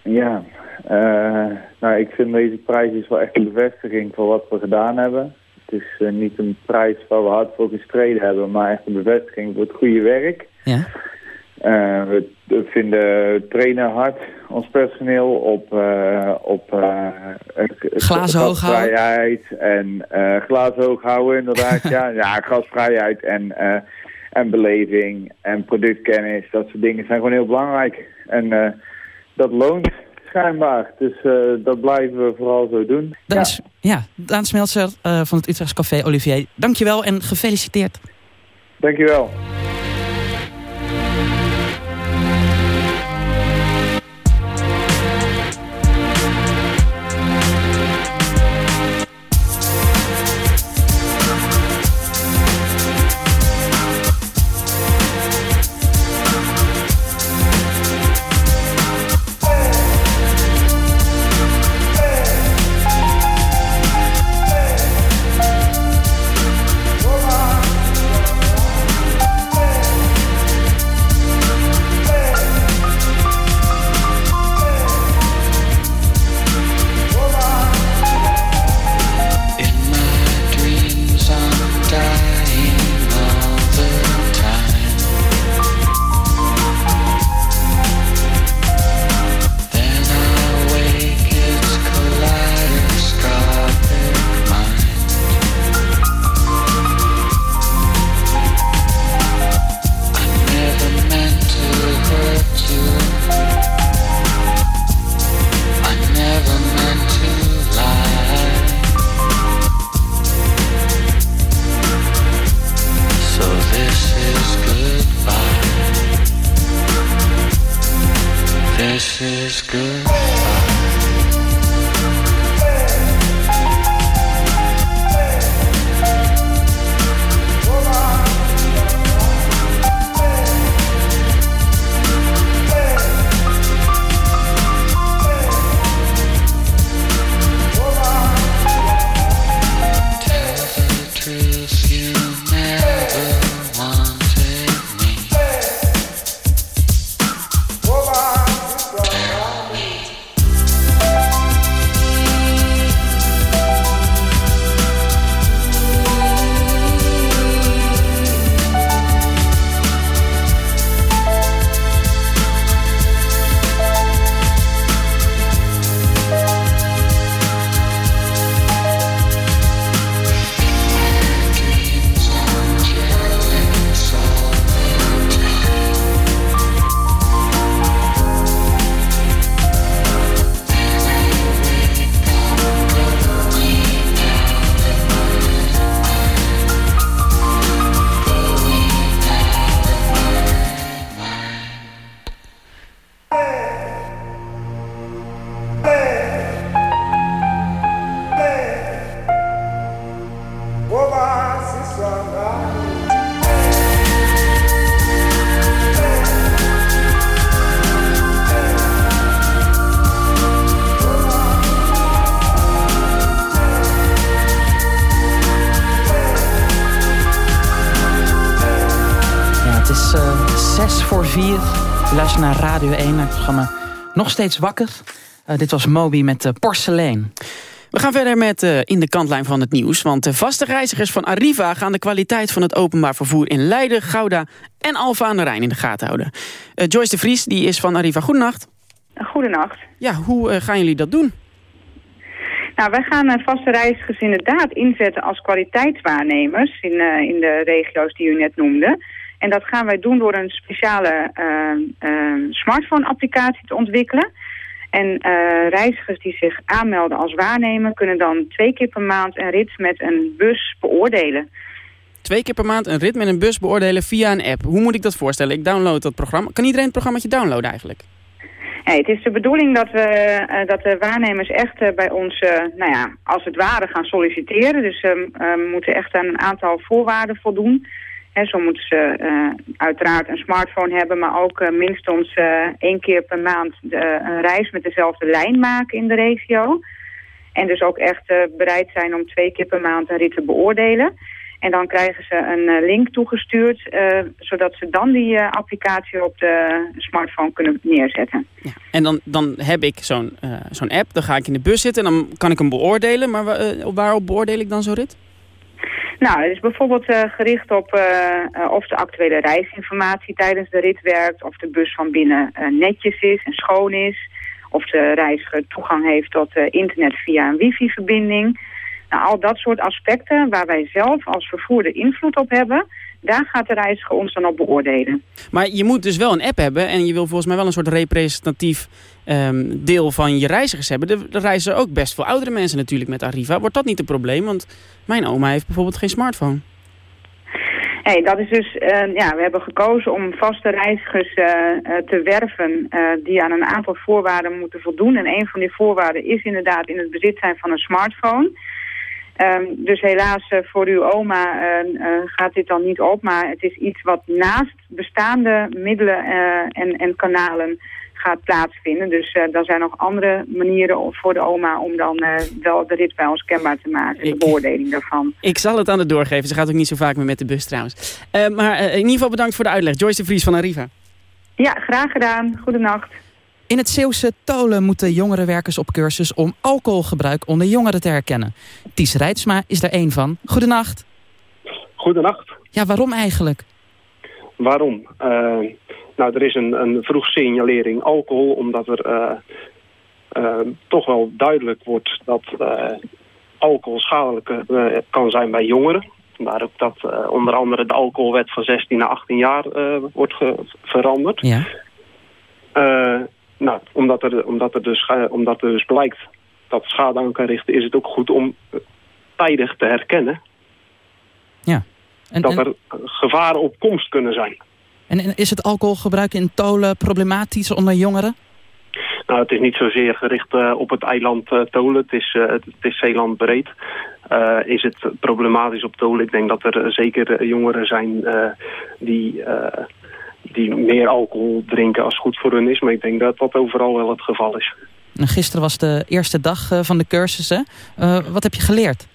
S30: Ja, nou ik vind deze prijs is wel echt een bevestiging van wat we gedaan hebben. Het is eh, niet een prijs waar we hard voor gestreden hebben, maar echt een bevestiging voor het goede werk.
S3: Ja.
S30: Eh, we, we vinden trainen hard, ons personeel, op, eh, op
S3: Glazen hoog houden.
S30: en glazen hoog houden, inderdaad. ja. ja, gasvrijheid en, en beleving en productkennis, dat soort dingen zijn gewoon heel belangrijk. En dat loont schijnbaar, dus eh, dat blijven we vooral zo doen.
S3: Daan, S- ja. Daan Smeltzer eh, van het Utrechts Café Olivier. Dankjewel en gefeliciteerd.
S30: Dankjewel.
S3: Het is eh, zes voor vier. Luistert naar Radio 1, naar het programma Nog Steeds Wakker. Eh, dit was Moby met eh, Porselein.
S4: We gaan verder met eh, in de kantlijn van het nieuws. Want de vaste reizigers van Arriva gaan de kwaliteit van het openbaar vervoer in Leiden, Gouda en Alfa aan de Rijn in de gaten houden. Eh, Joyce de Vries, die is van Arriva. Goedenacht.
S31: Goedenacht.
S4: Ja, hoe gaan jullie dat doen?
S31: Nou, wij gaan vaste reizigers inderdaad inzetten als kwaliteitswaarnemers in, eh, in de regio's die u net noemde. En dat gaan wij doen door een speciale smartphone-applicatie te ontwikkelen. En reizigers die zich aanmelden als waarnemer... kunnen dan twee keer per maand een rit met een bus beoordelen.
S4: Twee keer per maand een rit met een bus beoordelen via een app. Hoe moet ik dat voorstellen? Ik download dat programma. Kan iedereen het programma downloaden eigenlijk?
S31: Nee, het is de bedoeling dat, we, uh, dat de waarnemers echt uh, bij ons, uh, nou ja, als het ware gaan solliciteren. Dus ze moeten echt aan een aantal voorwaarden voldoen. Zo moeten ze uiteraard een smartphone hebben, maar ook minstens één keer per maand de, een reis met dezelfde lijn maken in de regio. En dus ook echt bereid zijn om twee keer per maand een rit te beoordelen. En dan krijgen ze een eh, link toegestuurd, zodat ze dan die applicatie op de smartphone kunnen neerzetten.
S4: Ja. En dan, dan heb ik zo'n zo'n app, dan ga ik in de bus zitten en dan kan ik hem beoordelen. Maar waarop beoordeel ik dan zo'n rit?
S31: Nou, het is bijvoorbeeld gericht op of de actuele reisinformatie tijdens de rit werkt, of de bus van binnen netjes is en schoon is, of de reiziger toegang heeft tot internet via een wifi-verbinding... Nou, al dat soort aspecten waar wij zelf als vervoerder invloed op hebben... daar gaat de reiziger ons dan op beoordelen.
S4: Maar je moet dus wel een app hebben en je wil volgens mij wel een soort representatief um, deel van je reizigers hebben. Er, reizen ook best veel oudere mensen natuurlijk met Arriva. Wordt dat niet een probleem? Want mijn oma heeft bijvoorbeeld geen smartphone.
S31: Nee, dat is dus, uh, ja, we hebben gekozen om vaste reizigers uh, uh, te werven die aan een aantal voorwaarden moeten voldoen. En een van die voorwaarden is inderdaad in het bezit zijn van een smartphone. Um, dus helaas uh, voor uw oma uh, uh, gaat dit dan niet op. Maar het is iets wat naast bestaande middelen en, en kanalen gaat plaatsvinden. Dus uh, zijn nog andere manieren voor de oma om dan uh, wel de rit bij ons kenbaar te maken. Ik, de beoordeling daarvan.
S4: Ik zal het aan het doorgeven. Ze gaat ook niet zo vaak meer met de bus trouwens. Uh, maar in ieder geval bedankt voor de uitleg. Joyce de Vries van Arriva.
S31: Ja, graag gedaan. Goedenacht.
S3: In het Zeeuwse Tolen moeten jongerenwerkers op cursus om alcoholgebruik onder jongeren te herkennen. Ties Rijtsma is er één van. Goedenacht.
S32: Goedenacht.
S3: Ja, waarom eigenlijk?
S32: Waarom? Uh, nou, er is een, een vroeg signalering alcohol, omdat er uh, uh, toch wel duidelijk wordt dat alcohol schadelijk kan zijn bij jongeren. Maar ook dat onder andere de alcoholwet van 16 naar 18 jaar wordt veranderd.
S3: Ja.
S32: Nou, omdat er, omdat, er dus, omdat er dus blijkt dat schade aan kan richten... is het ook goed om tijdig te herkennen...
S3: Ja.
S32: En, dat er gevaren op komst kunnen zijn.
S3: En, is het alcoholgebruik in Tolen problematisch onder jongeren?
S32: Nou, het is niet zozeer gericht uh, op het eiland uh, Tolen. Het is, uh, het, het is Zeeland breed. is het problematisch op Tolen? Ik denk dat er zeker jongeren zijn die die meer alcohol drinken als goed voor hun is. Maar ik denk dat dat overal wel het geval is.
S3: Gisteren was de eerste dag uh, van de cursussen. Uh, wat heb je geleerd?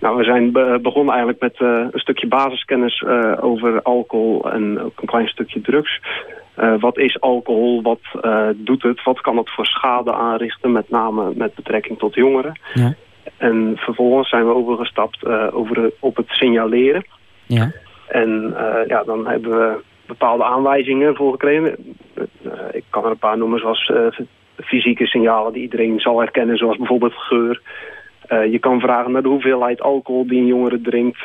S32: Nou, we zijn be begonnen eigenlijk met uh, een stukje basiskennis over alcohol en ook een klein stukje drugs. wat is alcohol? Wat doet het? Wat kan het voor schade aanrichten? Met name met betrekking tot jongeren.
S3: Ja.
S32: En vervolgens zijn we overgestapt over, op het signaleren.
S3: Ja.
S32: En ja, dan hebben we bepaalde aanwijzingen voor gekregen. Uh, ik kan er een paar noemen zoals uh, fysieke signalen die iedereen zal herkennen, zoals bijvoorbeeld geur. Uh, je kan vragen naar de hoeveelheid alcohol die een jongere drinkt.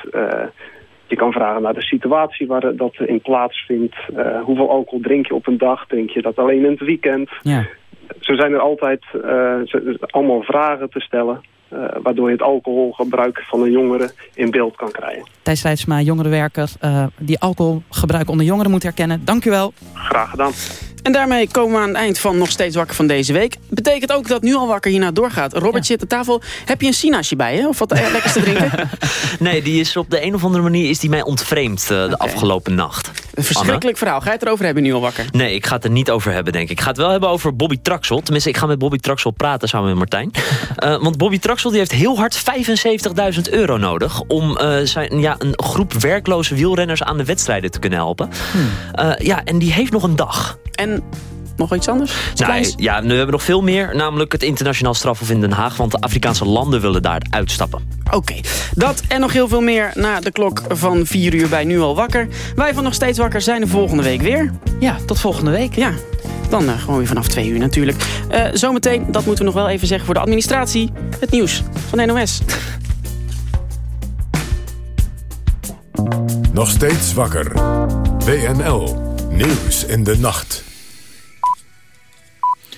S32: je kan vragen naar de situatie waar dat in plaatsvindt. hoeveel alcohol drink je op een dag? Drink je dat alleen in het weekend?
S3: Ja.
S32: Zo zijn er altijd allemaal vragen te stellen. Uh, waardoor je het alcoholgebruik van een jongere in beeld kan krijgen.
S3: Thijs Rijtsma, jongerenwerker, uh, die alcoholgebruik onder jongeren moet herkennen. Dank u wel.
S32: Graag gedaan.
S4: En daarmee komen we aan het eind van Nog Steeds Wakker van deze week. Betekent ook dat Nu Al Wakker hierna doorgaat. Robert zit aan tafel. Heb je een sinaasje bij je? Of wat lekkers te drinken?
S33: nee, die is op de een of andere manier is die mij ontvreemd uh, de okay. afgelopen nacht.
S4: Een verschrikkelijk verhaal. Ga je het erover hebben, Nu Al Wakker?
S33: Nee, ik ga het er niet over hebben, denk ik. Ik ga het wel hebben over Bobby Traxel. Tenminste, ik ga met Bobby Traxel praten samen met Martijn. uh, want Bobby Traxel die heeft heel hard 75.000 euro nodig... om uh, zijn, ja, een groep werkloze wielrenners aan de wedstrijden te kunnen helpen.
S3: Hmm.
S33: ja, en die heeft nog een dag.
S4: En nog iets anders?
S33: Nee, ja, nu hebben we nog veel meer. Namelijk het internationaal strafhof in Den Haag. Want de Afrikaanse landen willen daar uitstappen.
S4: Oké, okay. dat en nog heel veel meer na de klok van 4 uur bij Nu Al Wakker. Wij van Nog Steeds Wakker zijn er volgende week weer.
S3: Ja, tot volgende week.
S4: Ja, dan uh, gewoon weer vanaf 2 uur natuurlijk. Uh, zometeen, dat moeten we nog wel even zeggen voor de administratie. Het nieuws van NOS.
S2: Nog steeds wakker. WNL. Nieuws in de nacht.